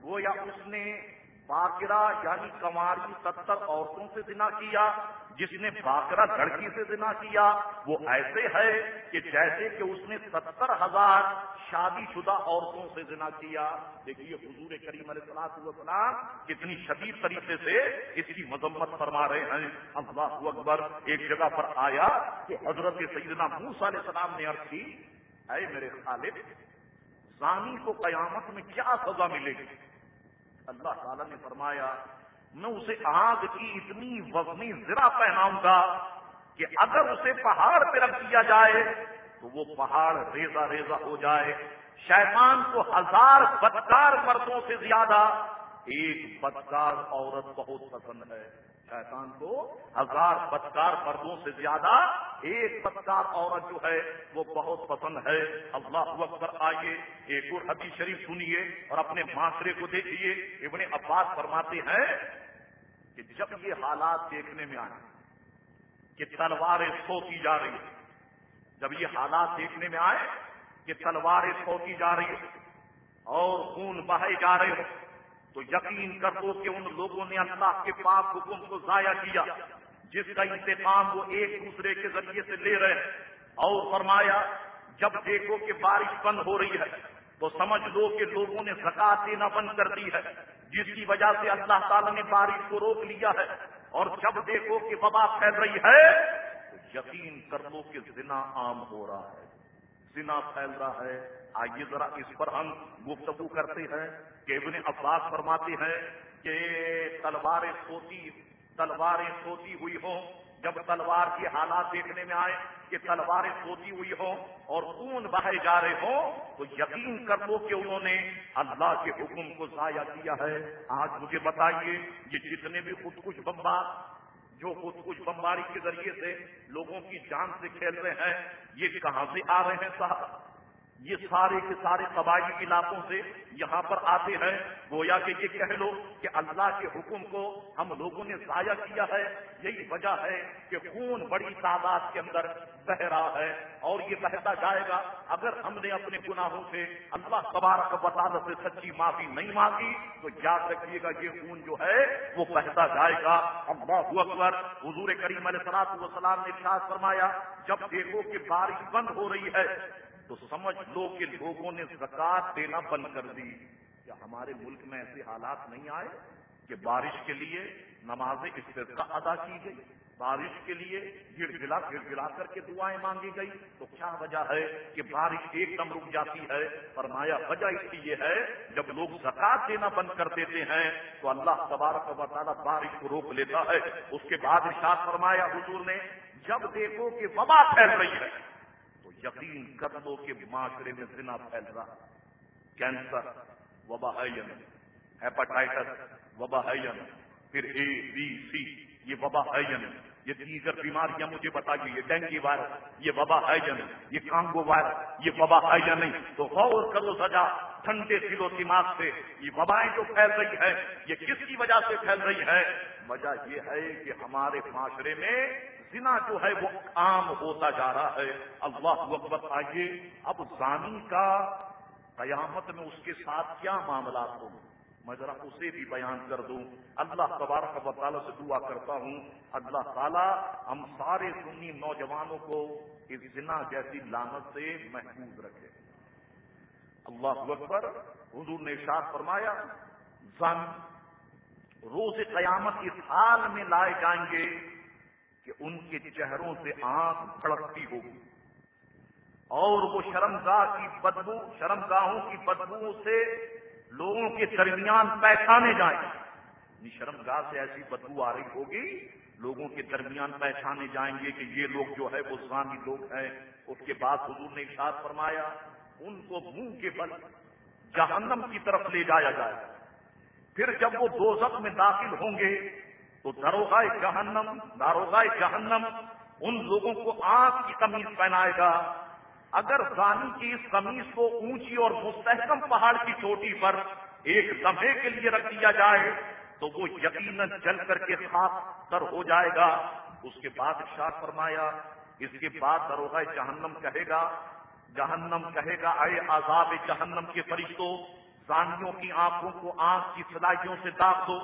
گویا اس نے باقرا یعنی کماری ستر عورتوں سے زنا کیا، جس نے باقرا لڑکی سے زنا کیا۔ وہ ایسے ہے کہ جیسے کہ اس نے ستر ہزار شادی شدہ عورتوں سے زنا کیا۔ دیکھیے، حضور کریم علیہ السلاط وسلام کتنی شدید طریقے سے اس کی مذمت فرما رہے ہیں۔ اللہ اکبر، ایک جگہ پر آیا کہ حضرت سیدنا موسا علیہ السلام نے عرض کی، اے میرے خالد زانی کو قیامت میں کیا سزا ملے گی؟ اللہ تعالی نے فرمایا، میں اسے آگ کی اتنی وزنی زرا پہناؤں گا کہ اگر اسے پہاڑ پہ رکھ دیا جائے تو وہ پہاڑ ریزا ریزا ہو جائے۔ شیطان کو ہزار بدکار مردوں سے زیادہ ایک بدکار عورت بہت پسند ہے۔ شیطان کو ہزار بدکار مردوں سے زیادہ ایک بدکار عورت جو ہے وہ بہت پسند ہے۔ اللہ اکبر، آئیے ایک اور حدیث شریف سنیے اور اپنے معاشرے کو دیکھیے۔ ابن عباس فرماتے ہیں کہ جب یہ حالات دیکھنے میں آئے کہ تلواریں سو کی جا رہی ہیں جب یہ حالات دیکھنے میں آئے کہ تلواریں سو کی جا رہی اور خون بہے جا رہے ہو تو یقین کر دو کہ ان لوگوں نے اللہ کے پاک حکم کو ضائع کیا، جس کا انتقام وہ ایک دوسرے کے ذریعے سے لے رہے ہیں۔ اور فرمایا، جب دیکھو کہ بارش بند ہو رہی ہے، تو سمجھ لو کہ لوگوں نے زکات دینا بند کر دی ہے، جس کی وجہ سے اللہ تعالی نے بارش کو روک لیا ہے۔ اور جب دیکھو کہ وبا پھیل رہی ہے یقین کر لو کہ زنا عام ہو رہا ہے۔ زنا پھیل رہا ہے۔ آئیے ذرا اس پر ہم گفتگو کرتے ہیں کہ ابن عباس فرماتے ہیں کہ تلواریں سوتی تلواریں سوتی ہوئی ہوں۔ جب تلوار کے حالات دیکھنے میں آئے کہ تلواریں سوتی ہوئی ہوں اور خون بہے جا رہے ہوں، تو یقین کر لو کہ انہوں نے اللہ کے حکم کو ضائع کیا ہے۔ آج مجھے بتائیے، یہ جتنے بھی خود کچھ بمبار جو خود کچھ بمباری کے ذریعے سے لوگوں کی جان سے کھیل رہے ہیں، یہ کہاں سے آ رہے ہیں صاحب؟ یہ سارے کے سارے قبائلی علاقوں سے یہاں پر آتے ہیں۔ گویا کہ یہ کہہ لو کہ اللہ کے حکم کو ہم لوگوں نے ضائع کیا ہے۔ یہی وجہ ہے کہ خون بڑی تعداد کے اندر بہ رہا ہے اور یہ بہتا جائے گا۔ اگر ہم نے اپنے گناہوں سے اللہ تبارک وطالت سے سچی معافی نہیں مانگی، تو یاد رکھیے گا یہ خون جو ہے وہ بہتا جائے گا۔ اللہ اکبر۔ حضور کریم علیہ سلاط وسلام نے خاص فرمایا، جب دیکھو کہ بارش بند ہو رہی ہے تو سمجھ لو کہ لوگوں نے زکات دینا بند کر دی۔ کیا ہمارے ملک میں ایسے حالات نہیں آئے کہ بارش کے لیے نماز استفقہ ادا کی گئی بارش کے لیے گڑ گلا گڑ گلا کر کے دعائیں مانگی گئی تو کیا وجہ ہے کہ بارش ایک دم رک جاتی ہے؟ فرمایا، وجہ اس کی یہ ہے، جب لوگ زکات دینا بند کر دیتے ہیں، تو اللہ تبارک و تعالیٰ بارش کو روک لیتا ہے۔ اس کے بعد ارشاد فرمایا، حضور نے، جب دیکھو کہ وبا پھیل رہی ہے یقین کر لو کہ معاشرے میں زنا پھیل رہا کینسر وبا ہے ہیپاٹائٹس وبا ہے پھر اے بی سی یہ وبا ہے یہ دیگر بیماریاں مجھے بتائیے یہ ڈینگی وائرس، یہ وبا ہے یا نہیں؟ یہ کانگو وائرس، یہ وبا ہے یا نہیں؟ تو غور کرو سجا، ٹھنڈے دل و دماغ سے، یہ وبائیں جو پھیل رہی ہے یہ کس کی وجہ سے پھیل رہی ہے وجہ یہ ہے کہ ہمارے معاشرے میں زنا جو ہے وہ عام ہوتا جا رہا ہے۔ اللہ اکبر، آئیے، اب زانی کا قیامت میں اس کے ساتھ کیا معاملات ہوں؟ میں ذرا اسے بھی بیان کر دوں۔ اللہ تبارک و تعالیٰ سے دعا کرتا ہوں۔ اللہ تعالیٰ ہم سارے سنی نوجوانوں کو اس زنا جیسی لانت سے محفوظ رکھے۔ اللہ اکبر، حضور نے اشار فرمایا، زن روز قیامت اس حال میں لائے جائیں گے کہ ان کے چہروں سے آنکھ پھڑکتی ہوگی۔ اور وہ شرمگاہ کی بدبو، شرمگاہوں کی بدبو سے لوگوں کے درمیان پہچانے جائیں۔ یعنی شرمگاہ سے ایسی بدبو آ رہی ہوگی، لوگوں کے درمیان پہچانے جائیں گے کہ یہ لوگ جو ہے وہ سامی لوگ ہیں۔ اس کے بعد حضور نے اشاد فرمایا، ان کو منہ کے بل جہنم کی طرف لے جایا جائے۔ پھر جب وہ دو میں داخل ہوں گے، تو داروغ جہنم داروغ جہنم ان لوگوں کو آنکھ کی قمیض پہنائے گا۔ اگر زانی کی اس قمیض کو اونچی اور مستحکم پہاڑ کی چوٹی پر ایک لمحے کے لیے رکھ دیا جائے، تو وہ یقیناً جل کر کے خاص تر ہو جائے گا۔ اس کے بعد شاہ فرمایا، اس کے بعد دروغ جہنم کہے گا، جہنم کہے گا، اے عذاب جہنم کے فرشتوں زانیوں کی آنکھوں کو آنکھ کی سلائیوں سے داغ دو۔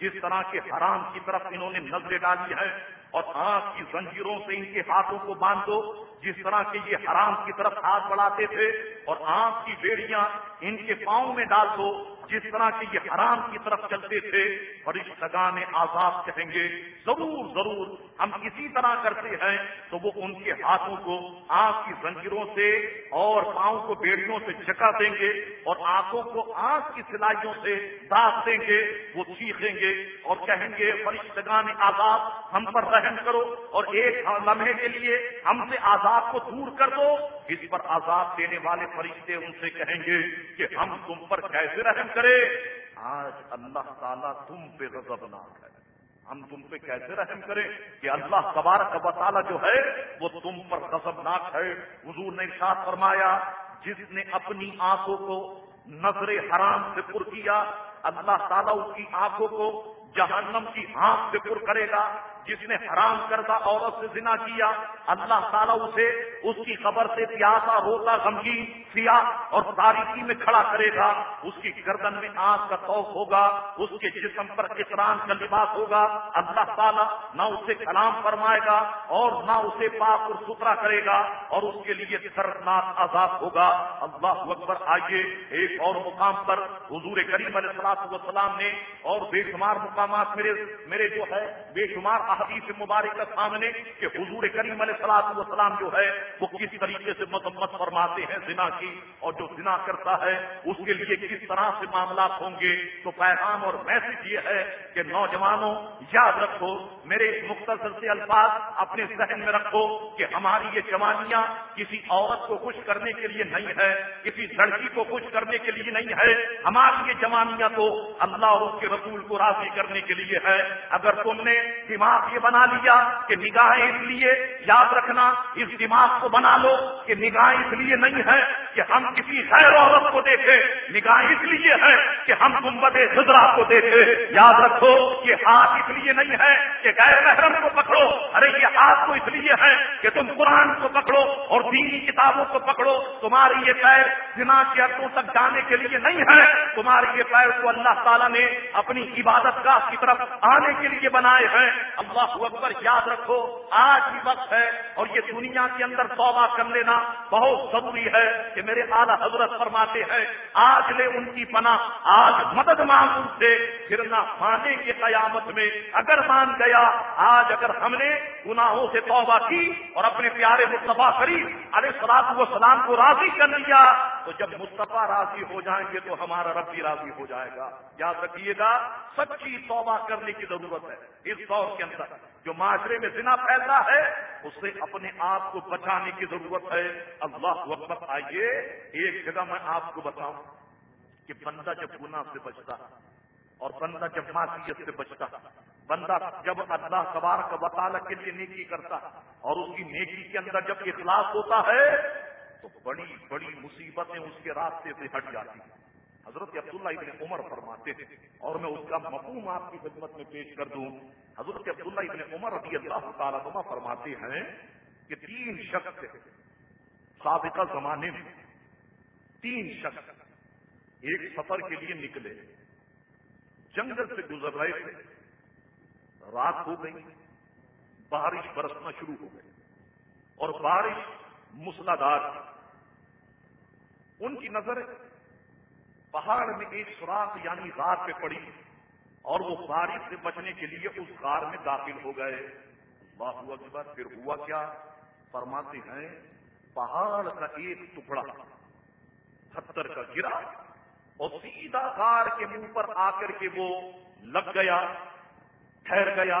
جس طرح کے حرام کی طرف انہوں نے نظریں ڈالی ہے اور آنکھ کی زنجیروں سے ان کے ہاتھوں کو باندھ دو جس طرح کے یہ حرام کی طرف ہاتھ بڑھاتے تھے اور آنکھ کی بیڑیاں ان کے پاؤں میں ڈال دو جس طرح کے یہ حرام کی طرف چلتے تھے اور اس آزاد کہیں گے، ضرور ضرور ہم اسی طرح کرتے ہیں۔ تو وہ ان کے ہاتھوں کو آنکھ کی زنجیروں سے اور پاؤں کو بیڑیوں سے چکا دیں گے اور آنکھوں کو آنکھ کی سلائیوں سے داغ دیں گے۔ وہ چیخیں گے اور کہیں گے فرشتگان آزاد، ہم پر رحم کرو اور ایک لمحے کے لیے ہم سے آزاد کو دور کر دو۔ اس پر آزاد دینے والے فرشتے ان سے کہیں گے کہ ہم تم پر کیسے رحم کرے آج اللہ تعالیٰ تم پہ غضبناک ہے۔ ہم تم پہ کیسے رحم کریں کہ اللہ تبارک و تعالیٰ جو ہے وہ تم پر غضبناک ہے۔ حضور نے ساتھ فرمایا، جس نے اپنی آنکھوں کو نظر حرام سے پر کیا، اللہ تعالیٰ اس کی آنکھوں کو جہنم کی آنکھ سے پر کرے گا۔ جس نے حرام کردہ عورت سے زنا کیا، اللہ تعالیٰ اسے اس کی خبر سے پیاسا روتا غمگین، سیاہ اور تاریخی میں کھڑا کرے گا۔ اس کی گردن میں آنکھ کا توف ہوگا، اس کے جسم پر اقران کا لباس ہوگا۔ اللہ تعالیٰ نہ اسے کلام فرمائے گا اور نہ اسے پاک اور ستھرا کرے گا اور اس کے لیے دردناک آزاد ہوگا۔ اللہ اکبر، آئیے ایک اور مقام پر۔ حضور کریم علیہ السلام نے اور بے شمار مقامات میرے میرے جو ہے، بے شمار احادیث مبارک کا سامنے کہ حضور کریم علیہ سلاد وسلام جو ہے، وہ کس طریقے سے مذمت فرماتے ہیں زنا کی اور جو زنا کرتا ہے، اس کے لیے کس طرح سے معاملات ہوں گے؟ تو پیغام اور میسج یہ ہے کہ نوجوانوں، یاد رکھو، میرے مختصر سے الفاظ اپنے ذہن میں رکھو کہ ہماری یہ جوانیاں کسی عورت کو خوش کرنے کے لیے نہیں ہے، کسی لڑکی کو خوش کرنے کے لیے نہیں ہے۔ ہماری یہ جوانیاں تو اللہ اور اس کے رسول کو راضی کرنے کے لیے ہے۔ اگر تم نے دماغ یہ بنا لیا کہ نگاہیں اس لیے یاد رکھنا، اس دماغ کو بنا لو کہ نگاہ اس لیے نہیں ہے کہ ہم کسی غیر عورت کو دیکھے نگاہ اس لیے ہے کہ ہم گنبد خزرا کو دیکھے یاد رکھو کہ ہاتھ اس لیے نہیں ہے کہ غیر محرم کو پکڑو۔ ارے، یہ ہاتھ تو اس لیے ہے کہ تم قرآن کو پکڑو اور دینی کتابوں کو پکڑو۔ تمہاری یہ پیر جنا کے عرصوں تک جانے کے لیے نہیں ہے تمہاری یہ پیر کو اللہ تعالیٰ نے اپنی عبادت گاہ کی طرف آنے کے لیے بنائے ہیں۔ اللہ اکبر یاد رکھو، آج بھی وقت ہے اور یہ دنیا کے اندر توبہ کر لینا بہت ضروری ہے کہ میرے اعلیٰ حضرت فرماتے ہیں، آج لے ان کی پناہ، آج مدد مانگ ان سے، پھر نہ پانے کی قیامت میں اگر مان گیا، آج اگر ہم نے گناہوں سے توبہ کی اور اپنے پیارے مصطفیٰ کری ارے سلاد و سلام کو راضی کر لیا، تو جب مصطفیٰ راضی ہو جائیں گے تو ہمارا رب بھی راضی ہو جائے گا۔ یاد رکھیے گا، سچی توبہ کرنے کی ضرورت ہے۔ اس دور کے اندر جو معاشرے میں زنا پھیلتا ہے، اس سے اپنے آپ کو بچانے کی ضرورت ہے۔ اللہ وقت آئیے، ایک جگہ میں آپ کو بتاؤں کہ بندہ جب گناہ سے بچتا اور بندہ جب معاشیت سے بچتا، بندہ جب اللہ کبار کا وطالعہ کے لیے نیکی کرتا اور اس کی نیکی کے اندر جب اخلاص ہوتا ہے، تو بڑی بڑی مصیبتیں اس کے راستے سے ہٹ جاتی۔ ہیں حضرت عبداللہ ابن عمر فرماتے تھے اور میں اس کا مفہوم آپ کی خدمت میں پیش کر دوں۔ حضرت عبداللہ ابن عمر رضی اللہ تعالیٰ فرماتے ہیں کہ تین شخص سابقہ زمانے میں تین شخص ایک سفر کے لیے نکلے، جنگل سے گزر رہے تھے رات ہو گئی، بارش برسنا شروع ہو گئی، اور بارش مسلادار ان کی نظر پہاڑ میں ایک سوراخ یعنی غار پہ پڑی اور وہ بارش سے بچنے کے لیے اس غار میں داخل ہو گئے۔ اللہ اکبر پھر ہوا کیا؟ فرماتے ہیں، پہاڑ کا ایک ٹکڑا، پتھر کا گرا اور سیدھا غار کے منہ پر آ کر کے وہ لگ گیا، ٹھہر گیا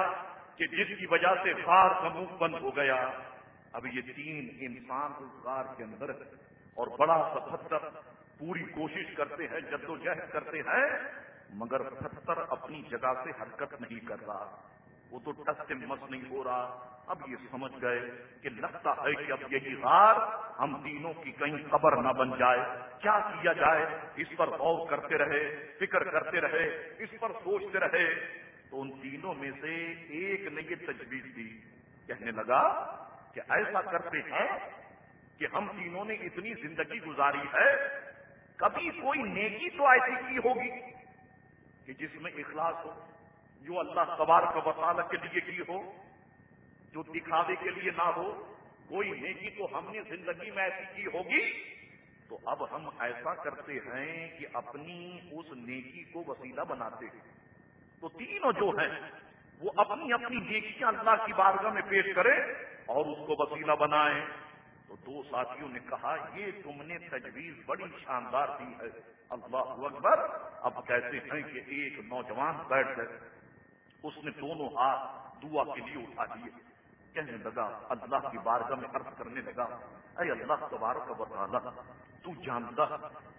کہ جس کی وجہ سے غار کا منہ بند ہو گیا۔ اب یہ تین انسان اس غار کے اندر اور بڑا سا پتھر پوری کوشش کرتے ہیں، جد و جہد کرتے ہیں، مگر پتھر اپنی جگہ سے حرکت نہیں کر رہا۔ وہ تو ٹس سے مس نہیں ہو رہا۔ اب یہ سمجھ گئے کہ لگتا ہے کہ اب یہی غار ہم تینوں کی کہیں خبر نہ بن جائے۔ کیا کیا جائے؟ اس پر غور کرتے رہے، فکر کرتے رہے، اس پر سوچتے رہے۔ تو ان تینوں میں سے ایک نے یہ تجویز دی۔ کہنے لگا کہ ایسا کرتے ہیں کہ ہم تینوں نے اتنی زندگی گزاری ہے کبھی کوئی نیکی تو ایسی کی ہوگی کہ جس میں اخلاص ہو، جو اللہ سوار کا وسالت کے لیے کی ہو، جو دکھاوے کے لیے نہ ہو، کوئی نیکی تو ہم نے زندگی میں ایسی کی ہوگی؟ تو اب ہم ایسا کرتے ہیں کہ اپنی اس نیکی کو وسیلہ بناتے ہیں۔ تو تینوں جو ہیں، وہ اپنی اپنی نیکیاں اللہ کی بارگاہ میں پیش کریں اور اس کو وسیلہ بنائیں۔ تو دو ساتھیوں نے کہا، یہ تم نے تجویز بڑی شاندار دی ہے۔ اللہ اکبر، اب کہتے ہیں کہ ایک نوجوان بیٹھ گئے۔ اس نے دونوں ہاتھ دعا کے لیے اٹھا دیے۔ کہنے لگا، اللہ کی بارگاہ میں عرض کرنے لگا، اے اللہ تبارک و تعالی، تو جانتا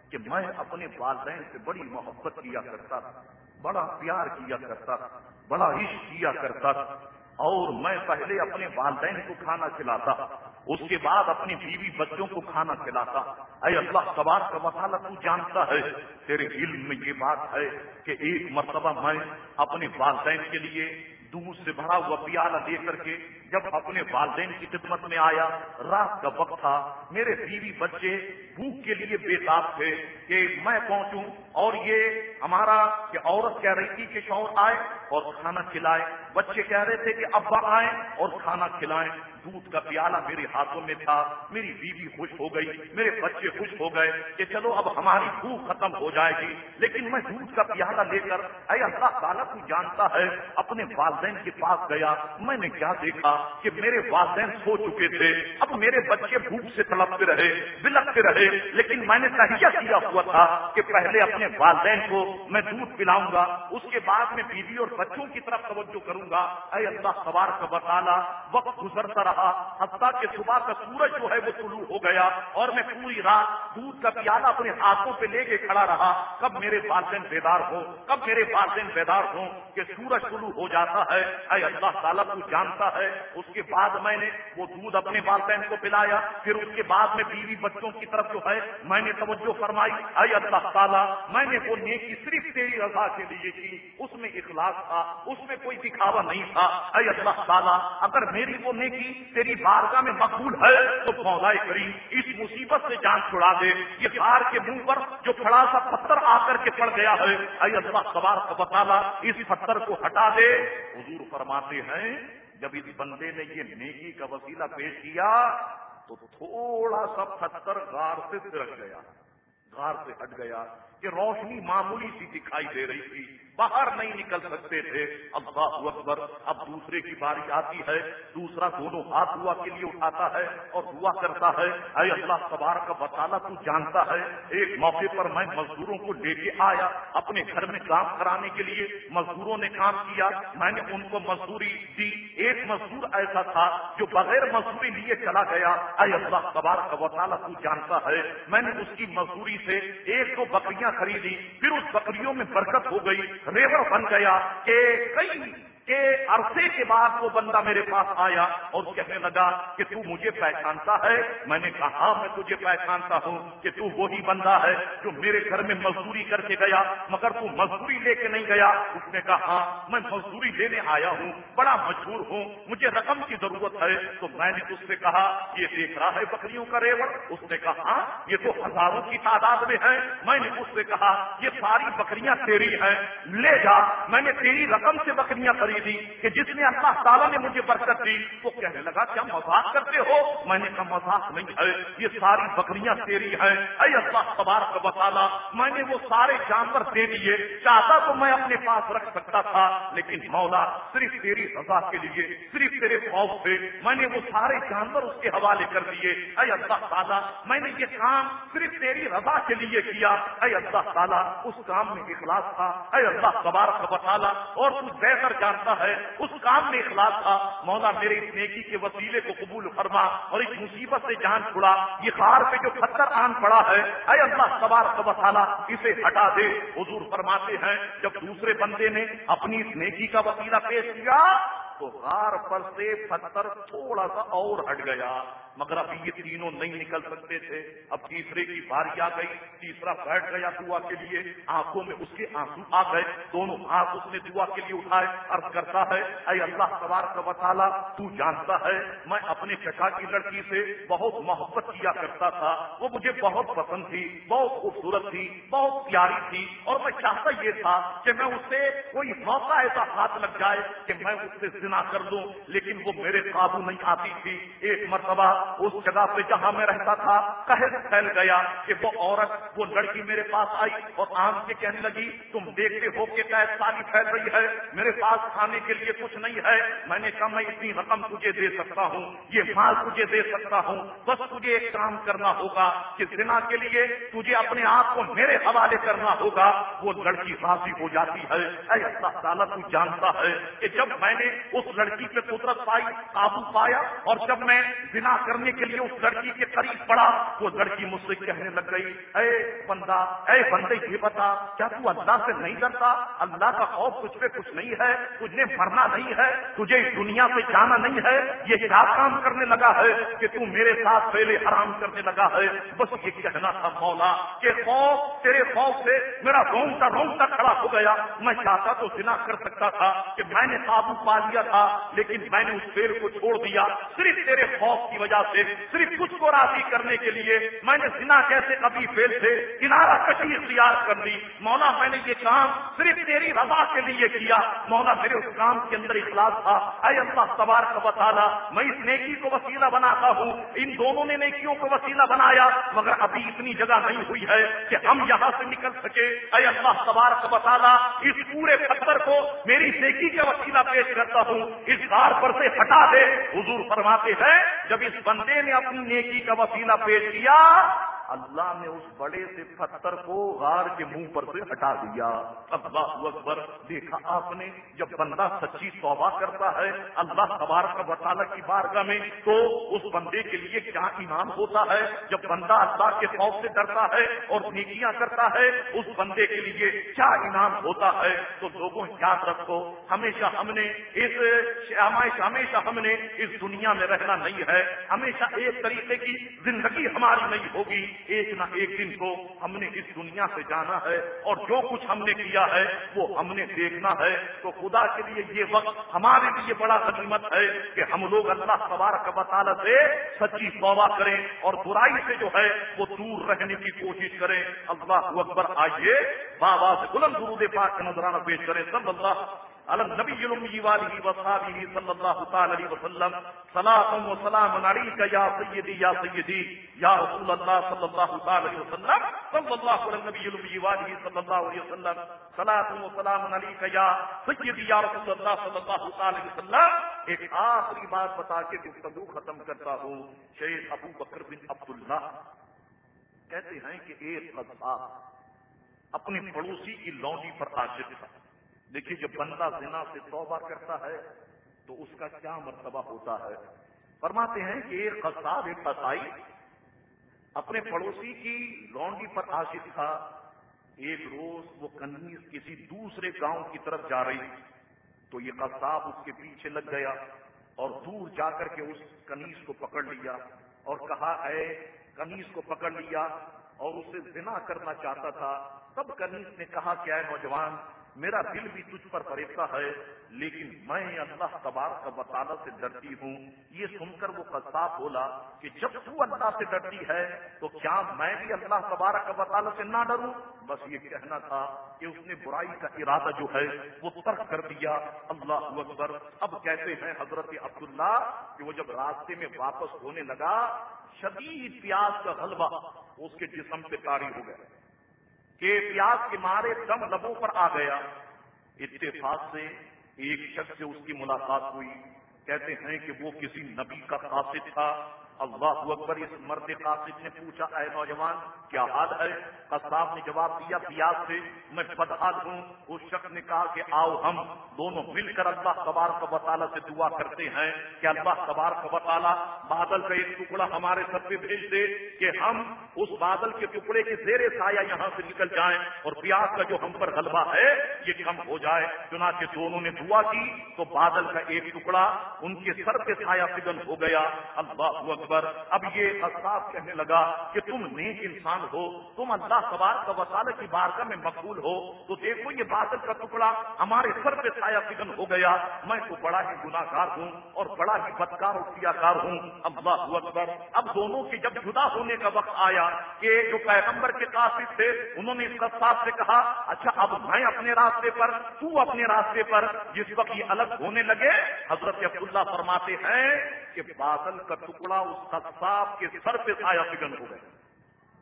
کہ میں اپنے والدین سے بڑی محبت کیا کرتا تھا بڑا پیار کیا کرتا تھا بڑا عشق کیا کرتا تھا اور میں پہلے اپنے والدین کو کھانا کھلاتا۔ اس کے بعد اپنی بیوی بچوں کو کھانا کھلاتا۔ اے اللہ سوال کا مسالہ تو جانتا ہے، تیرے علم میں یہ بات ہے کہ ایک مرتبہ میں اپنے والدین کے لیے دودھ سے بھرا ہوا پیالہ دے کر کے جب اپنے والدین کی خدمت میں آیا، رات کا وقت تھا، میرے بیوی بچے بھوک کے لیے بے تاب تھے کہ میں پہنچوں اور یہ ہمارا کہ عورت کہہ رہی تھی کہ شوہر آئے اور کھانا کھلائے۔ بچے کہہ رہے تھے کہ ابا آئے اور کھانا کھلائیں۔ دودھ کا پیالہ میرے ہاتھوں میں تھا، میری بیوی خوش ہو گئی، میرے بچے خوش ہو گئے کہ چلو اب ہماری بھوک ختم ہو جائے گی۔ لیکن میں دودھ کا پیالہ لے کر، اے اللہ تعالیٰ کو جانتا ہے، اپنے والدین کے پاس گیا۔ میں نے کیا دیکھا کہ میرے والدین سو چکے تھے۔ اب میرے بچے بھوک سے تڑپتے رہے، بلکتے رہے۔ لیکن میں نے تہیا کیا ہوا تھا کہ پہلے اپنے والدین کو میں دودھ پلاؤں گا، اس کے بعد میں بیوی اور بچوں کی طرف توجہ کروں گا۔ اے اللہ سوار کا بتانا وقت گزرتا رہا۔ رہا حتیٰ کہ صبح کا سورج جو ہے وہ طلوع ہو گیا اور میں پوری رات دودھ کا پیالہ اپنے ہاتھوں پہ لے کے کھڑا رہا۔ کب میرے والدین بیدار ہو کب میرے والدین بیدار ہوں کہ سورج طلوع ہو جاتا ہے۔ اے اللہ تعالیٰ کو جانتا ہے۔ اس کے بعد میں نے وہ دودھ اپنے والدین کو پلایا۔ پھر اس کے بعد میں بیوی بچوں کی طرف جو ہے میں نے توجہ فرمائی۔ اے اللہ تعالیٰ، میں نے وہ نیکی صرف تیری رضا کے لیے کی۔ اس میں اخلاص تھا، اس میں کوئی دکھاوا نہیں تھا۔ اے اللہ تعالیٰ، اگر میری وہ نیکی تیری بارگاہ میں مقبول ہے، تو مولا کریم، اس مصیبت سے جان چھڑا دے۔ یہ ہار کے منہ پر جو کھڑا سا پتھر آ کر کے پڑ گیا ہے، اے اللہ سوار کا بتانا اس پتھر کو ہٹا دے۔ حضور فرماتے ہیں، جب اس بندے نے یہ نیکی کا وسیلہ پیش کیا، تو تھوڑا سا پتھر غار سے سرک گیا۔ غار سے ہٹ گیا۔ کہ روشنی معمولی سی دکھائی دے رہی تھی۔ باہر نہیں نکل سکتے تھے۔ اللہ اکبر، اب دوسرے کی باری آتی ہے۔ دوسرا دونوں ہاتھ دعا کے لیے اٹھاتا ہے اور دعا کرتا ہے۔ اے اللہ سبار کا بتانا تو جانتا ہے۔ ایک موقع پر میں مزدوروں کو لے کے آیا اپنے گھر میں کام کرانے کے لیے۔ مزدوروں نے کام کیا۔ میں نے ان کو مزدوری دی۔ ایک مزدور ایسا تھا جو بغیر مزدوری لیے چلا گیا۔ اے اللہ سبار کا بتانا تو جانتا ہے۔ میں نے اس کی مزدوری سے ایک دو بکریاں خریدی پھر اس بکریوں میں برکت ہو گئی ریور بن گیا کہ کئی کہ عرصے کے بعد وہ بندہ میرے پاس آیا اور کہنے لگا کہ تو مجھے پہچانتا ہے۔ میں نے کہا ہاں, میں تجھے پہچانتا ہوں کہ تو وہی بندہ ہے جو میرے گھر میں مزدوری کر کے گیا، مگر تو مزدوری لے کے نہیں گیا۔ اس نے کہا ہاں میں مزدوری لینے آیا ہوں، بڑا مشہور ہوں، مجھے رقم کی ضرورت ہے۔ تو میں نے اس سے کہا، یہ دیکھ رہا ہے بکریوں کا ریوڑ۔ اس نے کہا ہاں یہ تو ہزاروں کی تعداد میں ہے۔ میں نے اس سے کہا، یہ ساری بکریاں تیری ہیں، لے جا، میں نے تیری رقم سے بکریاں خرید دی کہ جس نے اللہ تعالیٰ نے مجھے برکت دی، وہ کہنے لگا کیا مذاق کرتے ہو؟ میں نے کہا مذاق نہیں ہے، یہ ساری بکریاں تیری ہیں۔ اے اللہ تبارک بتالا میں نے وہ سارے جانور دے دیے، چاہتا تو میں اپنے پاس رکھ سکتا تھا، لیکن مولا، صرف تیری رضا کے لیے، صرف تیرے خوف سے میں نے وہ سارے جانور اس کے حوالے کر دیے۔ اے اللہ تعالیٰ، میں نے یہ کام صرف تیری رضا کے لیے کیا۔ اے اللہ تعالیٰ، اس کام میں اخلاص تھا۔ اے اللہ تبارک بتالا اور کچھ بہتر جانتا ہے، اس کام میں اخلاص تھا۔ مولا میرے اس نیکی کے وسیلے کو قبول فرما اور اس مصیبت سے جان چھڑا یہ خار پہ جو پتھر آن پڑا ہے، اے اللہ، سوار سبحانہ، اسے ہٹا دے۔ حضور فرماتے ہیں، جب دوسرے بندے نے اپنی اس نیکی کا وسیلہ پیش کیا، تو غار پر سے پتھر تھوڑا سا اور ہٹ گیا۔ مگر ابھی یہ تینوں نہیں نکل سکتے تھے۔ اب تیسرے کی باری آ گئی؟ تیسرا بیٹھ گیا دعا کے لیے۔ آنکھوں میں اس کے آنسو آ گئے۔ دونوں ہاتھ اس نے دعا کے لیے اٹھائے۔ عرض کرتا ہے، اے اللہ سوار کا بطالہ تو جانتا ہے، میں اپنے چچا کی لڑکی سے بہت محبت کیا کرتا تھا۔ وہ مجھے بہت پسند تھی، بہت خوبصورت تھی، بہت پیاری تھی۔ اور میں چاہتا یہ تھا کہ میں اس سے کوئی موقع ایسا ہاتھ لگ جائے کہ میں اس سے زنا کر دوں۔ لیکن وہ میرے قابو نہیں آتی تھی۔ ایک مرتبہ اس جگہ پہ جہاں میں رہتا تھا قہر پھیل گیا کہ وہ عورت، وہ لڑکی میرے پاس آئی اور آم کے کہنے لگی، تم دیکھتے ہو کہ قید سالی پھیل رہی ہے، میرے پاس کھانے کے لیے کچھ نہیں ہے، میں نے کہا، میں اتنی رقم تجھے دے سکتا ہوں، یہ مال تجھے دے سکتا ہوں، بس تجھے ایک کام کرنا ہوگا کہ زنا کے لیے تجھے اپنے آپ کو میرے حوالے کرنا ہوگا، وہ لڑکی راضی ہو جاتی ہے۔ اے اللہ تعالیٰ، تو جانتا ہے کہ جب میں نے اس لڑکی پہ قدرت پائی، قابو پایا اور جب میں زنا کرنے کے لیے اس لڑکی کے قریب پڑا۔ وہ لڑکی مجھ سے کہنے لگ گئی، اے بندہ، اے بندے، یہ بتا، کیا تو اللہ سے نہیں ڈرتا؟ اللہ کا خوف کچھ پہ کچھ نہیں ہے تجھے مرنا نہیں ہے، تجھے اس دنیا پہ جانا نہیں ہے۔ یہ کیا کام کرنے لگا ہے کہ تو میرے ساتھ پہلے حرام کرنے لگا ہے؟ بس یہ کہنا تھا مولا کہ خوف، تیرے خوف سے میرا رونگتا رونگتا کھڑا ہو گیا۔ میں چاہتا تو سنا کر سکتا تھا کہ میں نے قابو پا لیا تھا، لیکن میں نے اس پیر کو چھوڑ دیا۔ صرف تیرے خوف کی وجہ سے صرف کچھ کو راضی کرنے کے لیے میں نے سنا کیسے کبھی فیل سے کنارا کشی اختیار کر لی؟ مولا میں نے یہ کام صرف تیری رضا کے لیے کیا۔ مولا میرے اس کام کے اندر اخلاص تھا۔ اے اللہ تبار کا بتانا میں اس نیکی کو وسیلہ بناتا ہوں۔ ان دونوں نے نیکیوں کو وسیلہ بنایا، مگر ابھی اتنی جگہ نہیں ہوئی ہے کہ ہم یہاں سے نکل سکے اے اللہ تبار کا بتانا اس پورے پتھر کو میری نیکی کا وسیلہ پیش کرتا ہوں۔ اس بار پر سے ہٹا دے۔ حضور فرماتے ہیں، جب اس بندے نے اپنی نیکی کا وسیلہ پیش کیا اللہ نے اس بڑے سے پتھر کو غار کے منہ پر سے ہٹا دیا۔ اللہ اکبر، دیکھا آپ نے، جب بندہ سچی توبہ کرتا ہے اللہ تبار کا وطالہ کی بارگاہ میں، تو اس بندے کے لیے کیا انعام ہوتا ہے؟ جب بندہ اللہ کے خوف سے ڈرتا ہے اور نیکیاں کرتا ہے، اس بندے کے لیے کیا انعام ہوتا ہے؟ تو لوگوں یاد رکھو، ہمیشہ ہم نے اس ہمیشہ ہم نے اس دنیا میں رہنا نہیں ہے۔ ہمیشہ ایک طریقے کی زندگی ہماری نہیں ہوگی۔ ایک نہ ایک دن کو ہم نے اس دنیا سے جانا ہے اور جو کچھ ہم نے کیا ہے وہ ہم نے دیکھنا ہے۔ تو خدا کے لیے یہ وقت ہمارے لیے بڑا غنیمت ہے کہ ہم لوگ اللہ تبارک بطالت سے سچی توبہ کریں اور برائی سے جو ہے وہ دور رہنے کی کوشش کریں۔ اللہ اکبر، آئیے بابا سے بلند درود پاک کا نظرانہ پیش کریں۔ سب اللہ النبی المی والی وصحابہ صلی اللہ تعالی علیہ وسلم. صلاۃ و سلام علیک یا سیدی یا سیدی یا رسول اللہ صلی اللہ تعالی علیہ وسلم. صلی اللہ علیہ نبی المی والی صلی اللہ علیہ وسلم. صلاۃ و سلام علیک یا سیدی یا رسول اللہ صلی اللہ تعالی علیہ وسلم. ایک آخری بات بتا کے گفتگو ختم کرتا ہوں. شیخ ابو بکر بن عبداللہ کہتے ہیں کہ ایک قصاب اپنے پڑوسی کی لونڈی پر عاشق تھا۔ دیکھیے جب بندہ زنا سے توبہ کرتا ہے تو اس کا کیا مرتبہ ہوتا ہے؟ فرماتے ہیں کہ ایک قصاب، ایک قصائی اپنے پڑوسی کی لونڈی پر عاشق تھا۔ ایک روز وہ کنیز کسی دوسرے گاؤں کی طرف جا رہی۔ تو یہ قصاب اس کے پیچھے لگ گیا اور دور جا کر کے اس کنیز کو پکڑ لیا اور کہا، اے کنیز کو پکڑ لیا اور اسے زنا کرنا چاہتا تھا۔ تب کنیز نے کہا کہ اے نوجوان میرا دل بھی تجھ پر فریبتا ہے، لیکن میں اللہ تبار کا وطالہ سے ڈرتی ہوں۔ یہ سن کر وہ قصاب بولا کہ جب تو اللہ سے ڈرتی ہے، تو کیا میں بھی اللہ تبارہ کا وطالہ سے نہ ڈروں؟ بس یہ کہنا تھا کہ اس نے برائی کا ارادہ جو ہے، وہ ترک کر دیا۔ اللہ اکبر، اب کہتے ہیں حضرت عبداللہ کہ وہ جب راستے میں واپس ہونے لگا، شدید پیاز کا غلبہ اس کے جسم پہ تاری ہو گیا۔ کہ پیاز کے مارے دم لبوں پر آ گیا۔ اتفاق سے ایک شخص سے اس کی ملاقات ہوئی۔ کہتے ہیں کہ وہ کسی نبی کا قاصد تھا۔ اللہ اکبر، اس مرد قاصد نے پوچھا، اے نوجوان، کیا حال ہے؟ قصاب نے جواب دیا پیاز سے میں بدحال ہوں، اس شخص نے کہا کہ آؤ ہم دونوں مل کر اللہ قبار کا بطالہ سے دعا کرتے ہیں کہ اللہ قبار کا بطالہ بادل کا ایک ٹکڑا ہمارے سب پہ بھیج دے کہ ہم اس بادل کے ٹکڑے کے زیر سایہ یہاں سے نکل جائیں اور پیاز کا جو ہم پر غلبہ ہے، یہ کم ہو جائے۔ چنانچہ دونوں نے دعا کی تو بادل کا ایک ٹکڑا ان کے سر پہ سایہ فگن ہو گیا۔ اللہ اکبر اب یہ اصاف کہنے لگا کہ تم نیک انسان ہو، تم اللہ سوار کا وسالہ کی بارگاہ میں مقبول ہو۔ تو دیکھو یہ بادل کا ٹکڑا ہمارے سر پہ سایہ فکن ہو گیا۔ میں تو بڑا ہی گناہ گار ہوں اور بڑا ہی بدکار اور کیا کار ہوں۔ اللہ اکبر۔ اب دونوں کی جب جدا ہونے کا وقت آیا کہ جو پیغمبر کے قاصد تھے، انہوں نے اس صاحب سے کہا اچھا اب میں اپنے راستے پر، تو اپنے راستے پر۔ جس وقت یہ الگ ہونے لگے، حضرت عبداللہ فرماتے ہیں کہ بادل کا ٹکڑا اس قصاب کے سر پہ سایہ فگن ہو گئے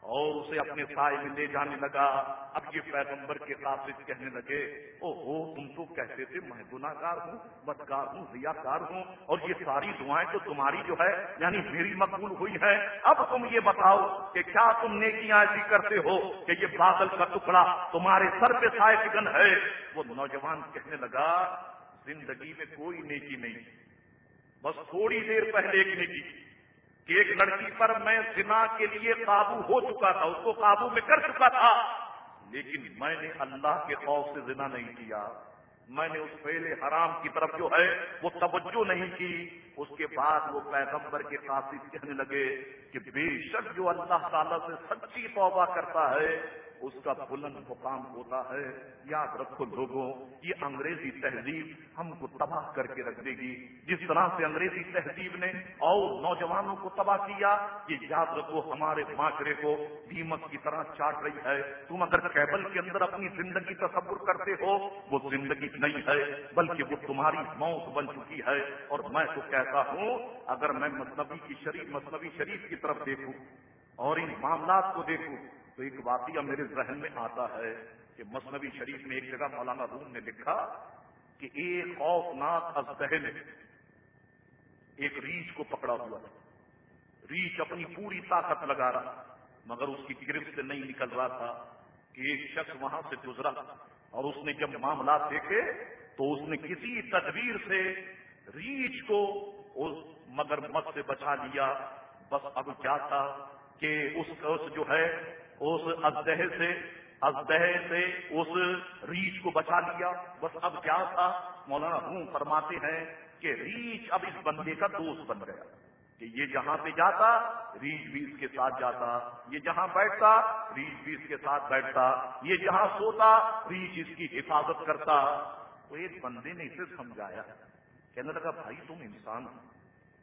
اور اسے اپنے سائے میں لے جانے لگا۔ اب یہ پیغمبر کے قاصد کہنے لگے او ہو تم تو کہتے تھے میں گناہ گار ہوں، بدکار ہوں ضیا کار ہوں، اور یہ ساری دعائیں تو تمہاری جو ہے یعنی میری مقبول ہوئی ہے اب تم یہ بتاؤ کہ کیا تم نیکیاں ایسی کرتے ہو کہ یہ بادل کا ٹکڑا تمہارے سر پہ سائے فگن ہے؟ وہ نوجوان کہنے لگا، زندگی میں کوئی نیکی نہیں۔ بس تھوڑی دیر پہلے ایک نیکی کہ ایک لڑکی پر میں زنا کے لیے قابو ہو چکا تھا، اس کو قابو میں کر چکا تھا۔ لیکن میں نے اللہ کے خوف سے زنا نہیں کیا۔ میں نے اس پہلے حرام کی طرف جو ہے، وہ توجہ نہیں کی۔ اس کے بعد وہ پیغمبر کے قاصد کہنے لگے کہ بے شک جو اللہ تعالیٰ سے سچی توبہ کرتا ہے اس کا بلند مقام ہوتا ہے۔ یاد رکھو لوگوں، یہ انگریزی تہذیب ہم کو تباہ کر کے رکھ دے گی۔ جس طرح سے انگریزی تہذیب نے اور نوجوانوں کو تباہ کیا، یہ یاد رکھو ہمارے معاشرے کو دیمک کی طرح چاٹ رہی ہے۔ تم اگر کیبل کے اندر اپنی زندگی تصور کرتے ہو، وہ زندگی نہیں ہے، بلکہ وہ تمہاری موت بن چکی ہے۔ اور میں تو کہتا ہوں، اگر میں مصنوعی کی شریف مصنوعی شریف کی طرف دیکھوں اور ان معاملات کو دیکھوں تو ایک واقعہ میرے ذہن میں آتا ہے کہ مصنوعی شریف میں ایک جگہ مولانا روم نے لکھا کہ ایک خوفناک ازدہ نے ایک ریچھ کو پکڑا ہوا تھا ریچھ اپنی پوری طاقت لگا رہا مگر اس کی گرفت سے نہیں نکل رہا تھا کہ ایک شخص وہاں سے گزرا اور اس نے جب معاملات دیکھے تو اس نے کسی تدبیر سے ریچھ کو مگر مت سے بچا لیا۔ بس اب کیا تھا؟ کہ اس جو ہے، اس ازدہ سے ازدہ سے اس ریچھ کو بچا لیا۔ بس اب کیا تھا؟ مولانا ہوں فرماتے ہیں کہ ریچھ اب اس بندے کا دوست بن گیا۔ کہ یہ جہاں پہ جاتا ریچھ بھی اس کے ساتھ جاتا۔ یہ جہاں بیٹھتا ریچھ بھی اس کے ساتھ بیٹھتا۔ یہ جہاں سوتا ریچھ اس کی حفاظت کرتا۔ تو ایک بندے نے اسے سمجھایا، کہنے لگا، بھائی تم انسان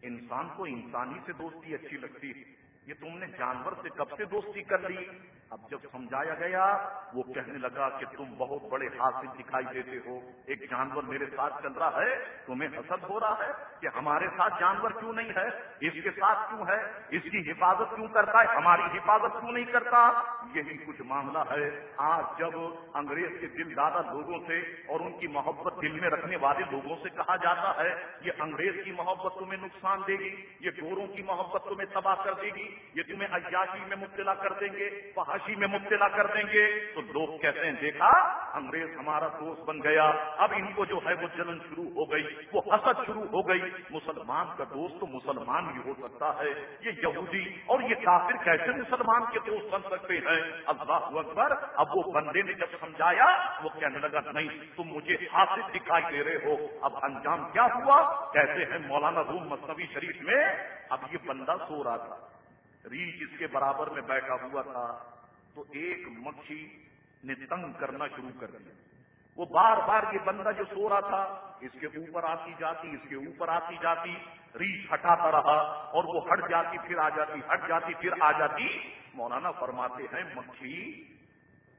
انسان کو انسانی سے دوستی اچھی لگتی ہے۔ یہ تم نے جانور سے کب سے دوستی کر لی؟ اب جب سمجھایا گیا، وہ کہنے لگا کہ تم بہت بڑے حاصل دکھائی دیتے ہو۔ ایک جانور میرے ساتھ چل رہا ہے، تمہیں حسد ہو رہا ہے کہ ہمارے ساتھ جانور کیوں نہیں ہے؟ اس کے ساتھ کیوں ہے؟ اس کی حفاظت کیوں کرتا ہے؟ ہماری حفاظت کیوں نہیں کرتا؟ یہی کچھ معاملہ ہے۔ آج جب انگریز کے دل دادا لوگوں سے اور ان کی محبت دل میں رکھنے والے لوگوں سے کہا جاتا ہے، یہ انگریز کی محبت تمہیں نقصان دے گی، یہ گوروں کی محبت تمہیں تباہ کر دے گی، یہ تمہیں عیاشی میں مبتلا کر دیں گے۔ فحاشی میں مبتلا کر دیں گے، تو لوگ کہتے ہیں، دیکھا، انگریز ہمارا دوست بن گیا، اب ان کو جو ہے وہ جلن شروع ہو گئی، وہ حسد شروع ہو گئی۔ مسلمان کا دوست تو مسلمان بھی ہو سکتا ہے، یہ یہودی اور یہ کافر کیسے مسلمان کے دوست بن سکتے ہیں؟ اللہ اکبر، اب وہ بندے نے جب سمجھایا، وہ کہنے لگا، نہیں، تم مجھے حاصل دکھائی دے رہے ہو۔ اب انجام کیا ہوا؟ کہتے ہیں، مولانا روم مصنوعی شریف میں، اب یہ بندہ سو رہا تھا ریچھ اس کے برابر میں بیٹھا ہوا تھا تو ایک مکھی نے تنگ کرنا شروع کر دیا۔ وہ بار بار یہ بندہ جو سو رہا تھا، اس کے اوپر آتی جاتی، اس کے اوپر آتی جاتی ریچھ ہٹاتا رہا اور وہ ہٹ جاتی، پھر آ جاتی، ہٹ جاتی، پھر آ جاتی۔ مولانا فرماتے ہیں، مکھی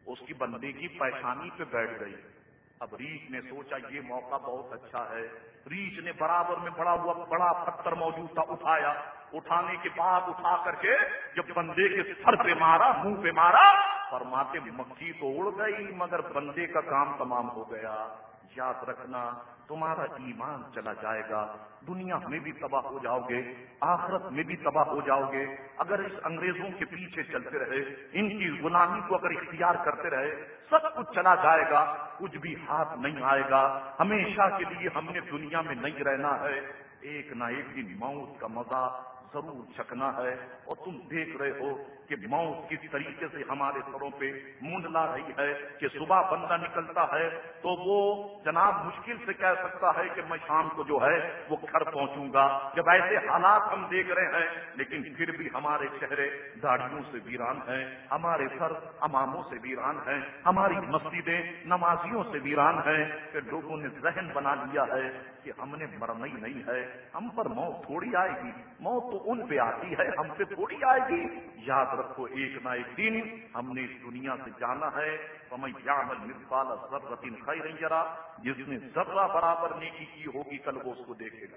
اس کی بندے کی پیشانی پہ بیٹھ گئی۔ اب ریچھ نے سوچا، یہ موقع بہت اچھا ہے۔ ریچھ نے برابر میں بڑا ہوا، بڑا پتھر موجود تھا، اٹھایا۔ اٹھانے کے بعد اٹھا کر کے جب بندے کے سر پہ مارا، منہ پہ مارا، فرماتے مکھی تو اڑ گئی، مگر بندے کا کام تمام ہو گیا۔ یاد رکھنا، تمہارا ایمان چلا جائے گا۔ دنیا میں بھی تباہ ہو جاؤ گے، آخرت میں بھی تباہ ہو جاؤ گے۔ اگر اس انگریزوں کے پیچھے چلتے رہے، ان کی غلامی کو اگر اختیار کرتے رہے، سب کچھ چلا جائے گا، کچھ بھی ہاتھ نہیں آئے گا۔ ہمیشہ کے لیے ہم نے دنیا میں نہیں رہنا ہے۔ ایک نہ ایک دن موت کا مزہ ضرور چکنا ہے اور تم دیکھ رہے ہو۔ کہ موت کس طریقے سے ہمارے سروں پہ مونڈ لا رہی ہے کہ صبح بندہ نکلتا ہے تو وہ جناب مشکل سے کہہ سکتا ہے کہ میں شام کو جو ہے وہ گھر پہنچوں گا۔ جب ایسے حالات ہم دیکھ رہے ہیں، لیکن پھر بھی ہمارے چہرے داڑیوں سے ویران ہیں، ہمارے سر اماموں سے ویران ہیں، ہماری مسجدیں نمازیوں سے ویران ہیں۔ کہ لوگوں نے ذہن بنا لیا ہے کہ ہم نے مرنا ہی نہیں ہے۔ ہم پر موت تھوڑی آئے گی، موت تو ان پہ آتی ہے، ہم پہ تھوڑی آئے گی۔ یاد رکھو ایک نہ ایک دن ہم نے اس دنیا سے جانا ہے۔ خیر جس نے ذرہ برابر نیکی کی ہوگی، کل وہ اس کو دیکھے گا۔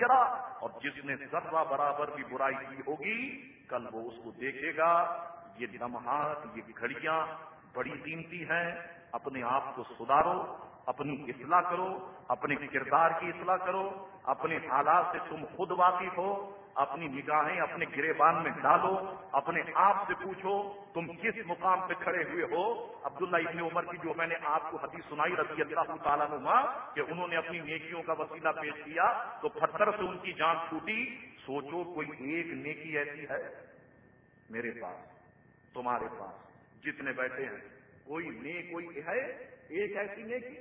شرا اور جس نے ذرہ برابر بھی برائی کی ہوگی، کل وہ اس کو دیکھے گا۔ یہ لمحات یہ گھڑیاں بڑی قیمتی ہیں۔ اپنے آپ کو سدھارو، اپنی اصلاح کرو، اپنے کردار کی اصلاح کرو، اپنے حالات سے تم خود واقف ہو۔ اپنی نگاہیں اپنے گریبان میں ڈالو، اپنے آپ سے پوچھو، تم کس مقام پہ کھڑے ہوئے ہو؟ عبداللہ ابن عمر کی جو میں نے آپ کو حدیث سنائی رضی اللہ تعالیٰ نما کہ انہوں نے اپنی نیکیوں کا وسیلہ پیش کیا تو پتھر سے ان کی جان چھوٹی سوچو کوئی ایک نیکی ایسی ہے میرے پاس، تمہارے پاس، جتنے بیٹھے ہیں۔ کوئی نیک، کوئی ہے ایک ایسی نیکی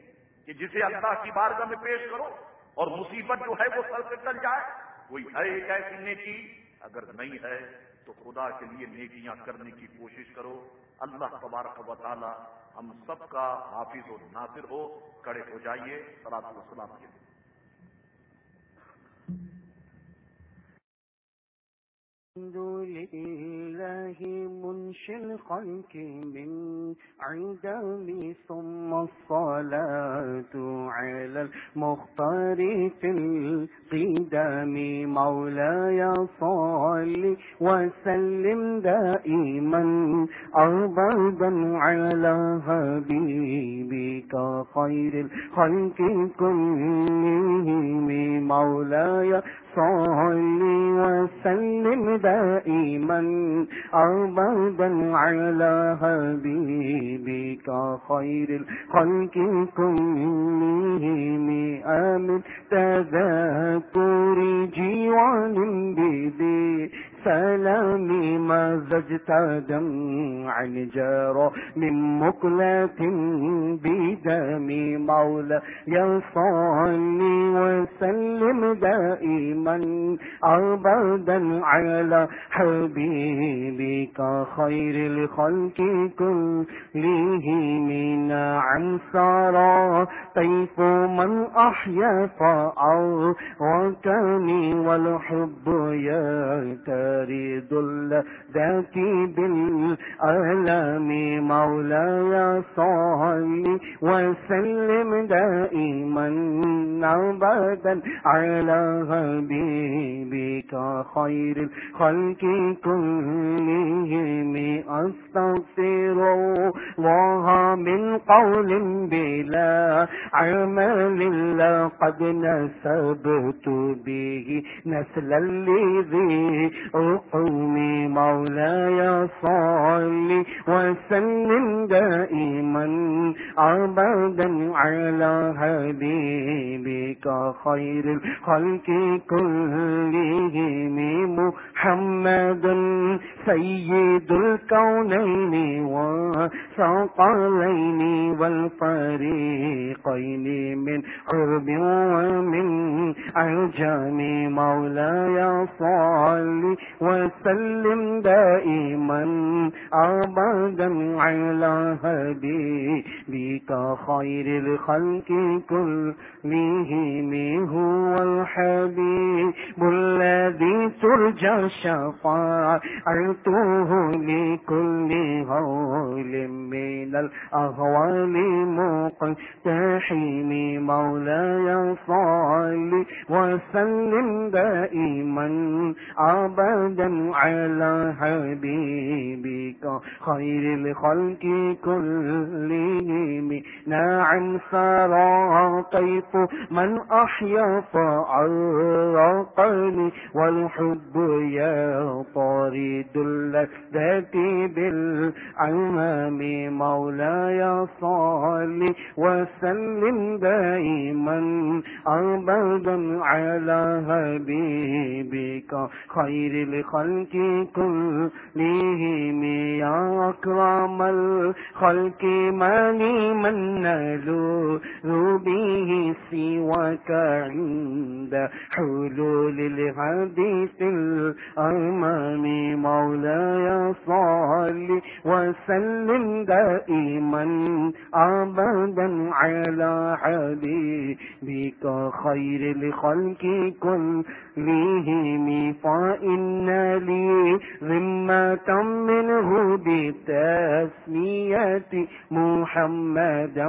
کہ جسے اللہ کی بارگاہ میں پیش کرو اور مصیبت جو ہے وہ سر سے چل جائے۔ کوئی ہے ایک ایسی نیکی؟ اگر نہیں ہے، تو خدا کے لیے نیکیاں کرنے کی کوشش کرو۔ اللہ تبارک و تعالی ہم سب کا حافظ و ناصر ہو۔ کڑے ہو جائیے۔ سلاد السلام کے لیے الحمد لله منشي الخلق من عدم ثم الصلاة على المختار في القدام مولاي صل وسلم دائما، أربابا على حبيبك خير الخلق كلهم. مولاي صل وسلم دائما دائما أبدا على حبيبك خير الخلق كلهم آمن تذكر جيوان بذي سلامي ما زجت دمعا جار من مقلة بدمي مولى. يصلي وسلم دائما أبدا على حبيبك خير الخلق كلهم عن سارا طيف من أحيا فأو وكاني والحب يتريد الذاتي بالألم مولاي صلي وسلم دائما أبدا على حبيبك خير الخلق كلهم أستغفر الله من قول بلا عمل لقد نسبت به نسل الذي أقومي مولاي صلي وسلم دائما أبدا على حبيبك خير الخلق كلهم محمد سيد الكون الكونين وثقلين والفريقين من عرب ومن عجم مولاي صل وسلم دائما أبدا على حبيبك خير الخلق كلهم هو الحبيب الذي ترجى شفاعته لكل هول من الأهوال مقتحم مولاي صل وسلم دائما أبدا على حبيبك خير الخلق كلهم نعم سرى طيف من أحيا فعرقني والحب الحب يا طارد اللذات بالعمام مولاي صل وسلم دائما أبدا على حبيبك خير الخلق كلهم يا أكرم الخلق مالي من نلوذ به سواك عند حلول الحديث الأمام مولاي صل وسلم دائما أبدا على حبيبك خير الخلق كلهم فإن لي ذمة منه بتسمية محمدا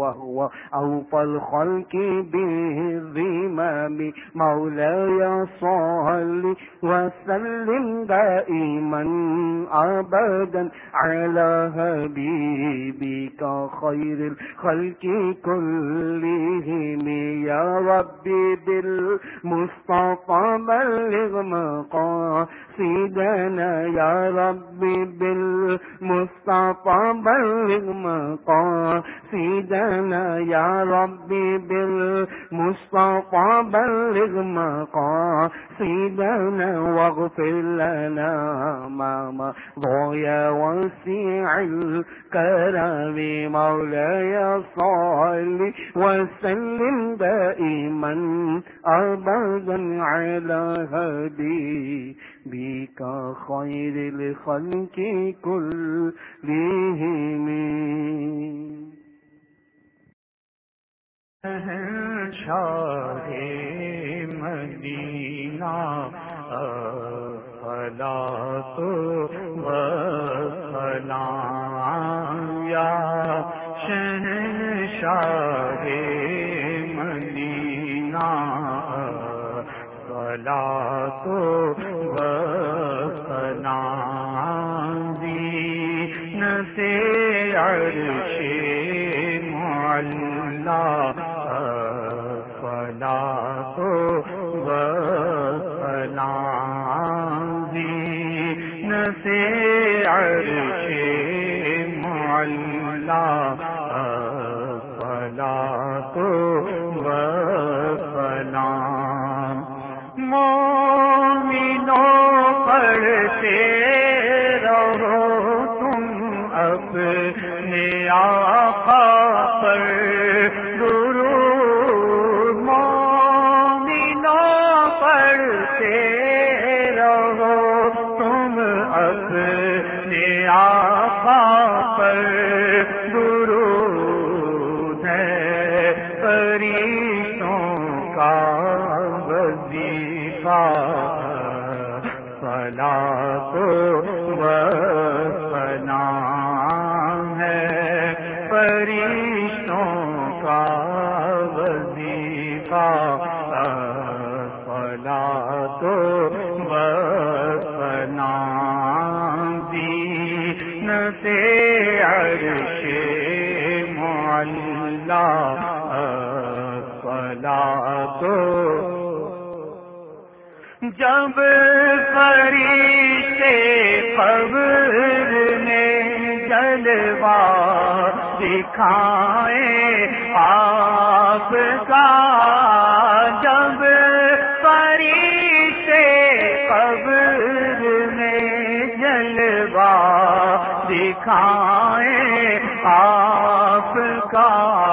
وهو أوفى الخلق بالذمام مولاي صل وسلم دائما أبدا على حبيبك خير الخلق كلهم يا ربي بالمصطفى بلغ مقام مقاصدنا يا ربي بالمصطفى بلغ مقاصدنا يا ربي بالمصطفى بلغ مقاصدنا واغفر لنا ما مضى يا وسيع الكرم مولاي صل وسلم دائما أبدا على هدي بي حبيبك خير الخلق كلهم شاہ مدینہ فلا تو فلا یا شہنشاہ مدینہ فلا تو سے عرش مولا فلا تو فلا دین سے عرش مولا فرشتے قبر میں جلوا دکھائے آپ کا۔ جب فرشتے قبر میں جلوا دکھائے آپ کا۔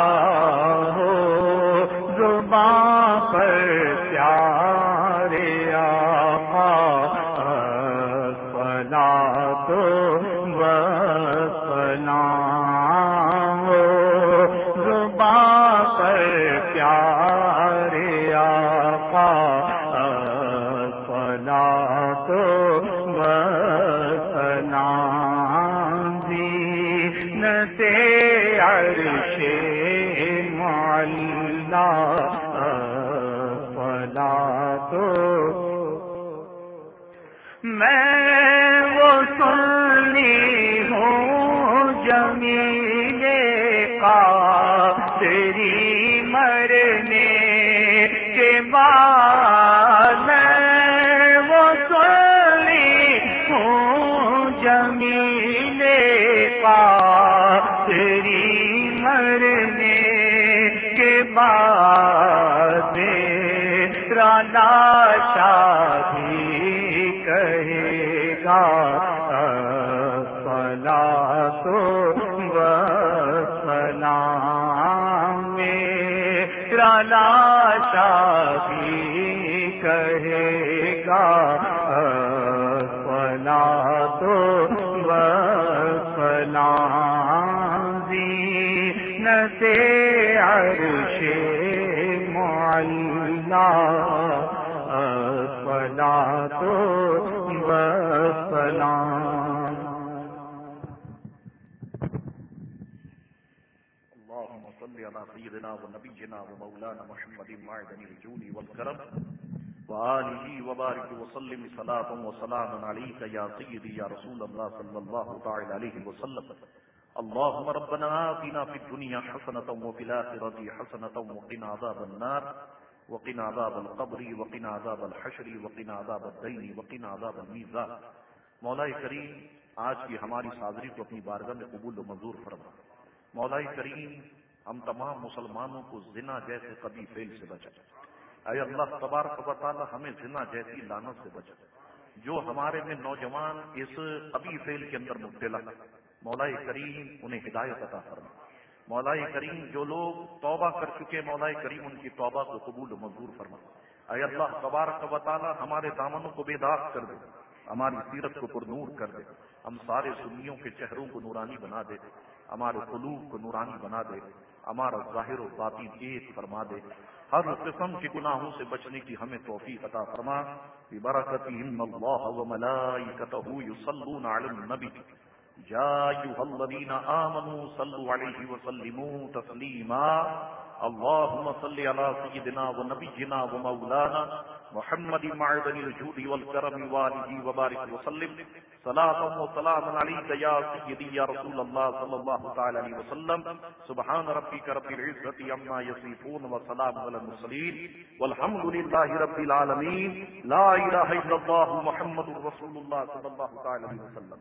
سے عرش معلّہ فلا تو میں سے عرش معلّہ فلا تو بسلام اللهم صل على سيدنا ونبينا ومولانا محمد معدن الجود والكرم، وآله وبارك وسلم صلاة وسلام عليك يا سيدي يا رسول الله صلى الله تعالى عليه وسلم. اللهم ربنا آتنا في الدنيا حسنة وفي الآخرة حسنة وقنا عذاب النار. وقنا عذاب القبر، وقنا عذاب الحشر، وقنا عذاب الدين، وقنا عذاب الميزان. مولا کریم، آج کی ہماری حاضری کو اپنی بارگاہ میں قبول و منظور فرما۔ مولا کریم، ہم تمام مسلمانوں کو زنا جیسے کبھی فیل سے بچا۔ اے اللہ، تبارک و تعالی ہمیں زنا جیسی لانت سے بچا۔ جو ہمارے میں نوجوان اس ابھی فیل کے اندر مبتلا مولا کریم انہیں ہدایت عطا فرما۔ مولا کریم جو لوگ توبہ کر چکے مولا کریم ان کی توبہ کو قبول و منظور فرما۔ اے اللہ، تبارک و تعالی ہمارے دامنوں کو بے داغ کر دے، ہماری سیرت کو پرنور کر دے، ہم سارے سنیوں کے چہروں کو نورانی بنا دے، ہمارے قلوب کو نورانی بنا دے، ہمارا ظاہر و باطن ایک فرما دے۔ ہر قسم کے گناہوں سے بچنے کی ہمیں توفیق عطا فرما۔ برکت اللہ و ملائکتہ یصلون علی النبی۔ يا أيها الذين آمنوا صلوا عليه وسلموا تسليما اللهم صل على سيدنا ونبينا ومولانا محمد معدن الجود والكرم والده وبارك وسلم، صلاة وسلام عليك يا سيدي يا رسول الله صلى الله تعالى عليه وسلم، سبحان ربك رب العزة عما يصفون وسلام على المرسلين والحمد لله رب العالمين لا إله إلا الله محمد رسول الله صلى الله تعالى عليه وسلم.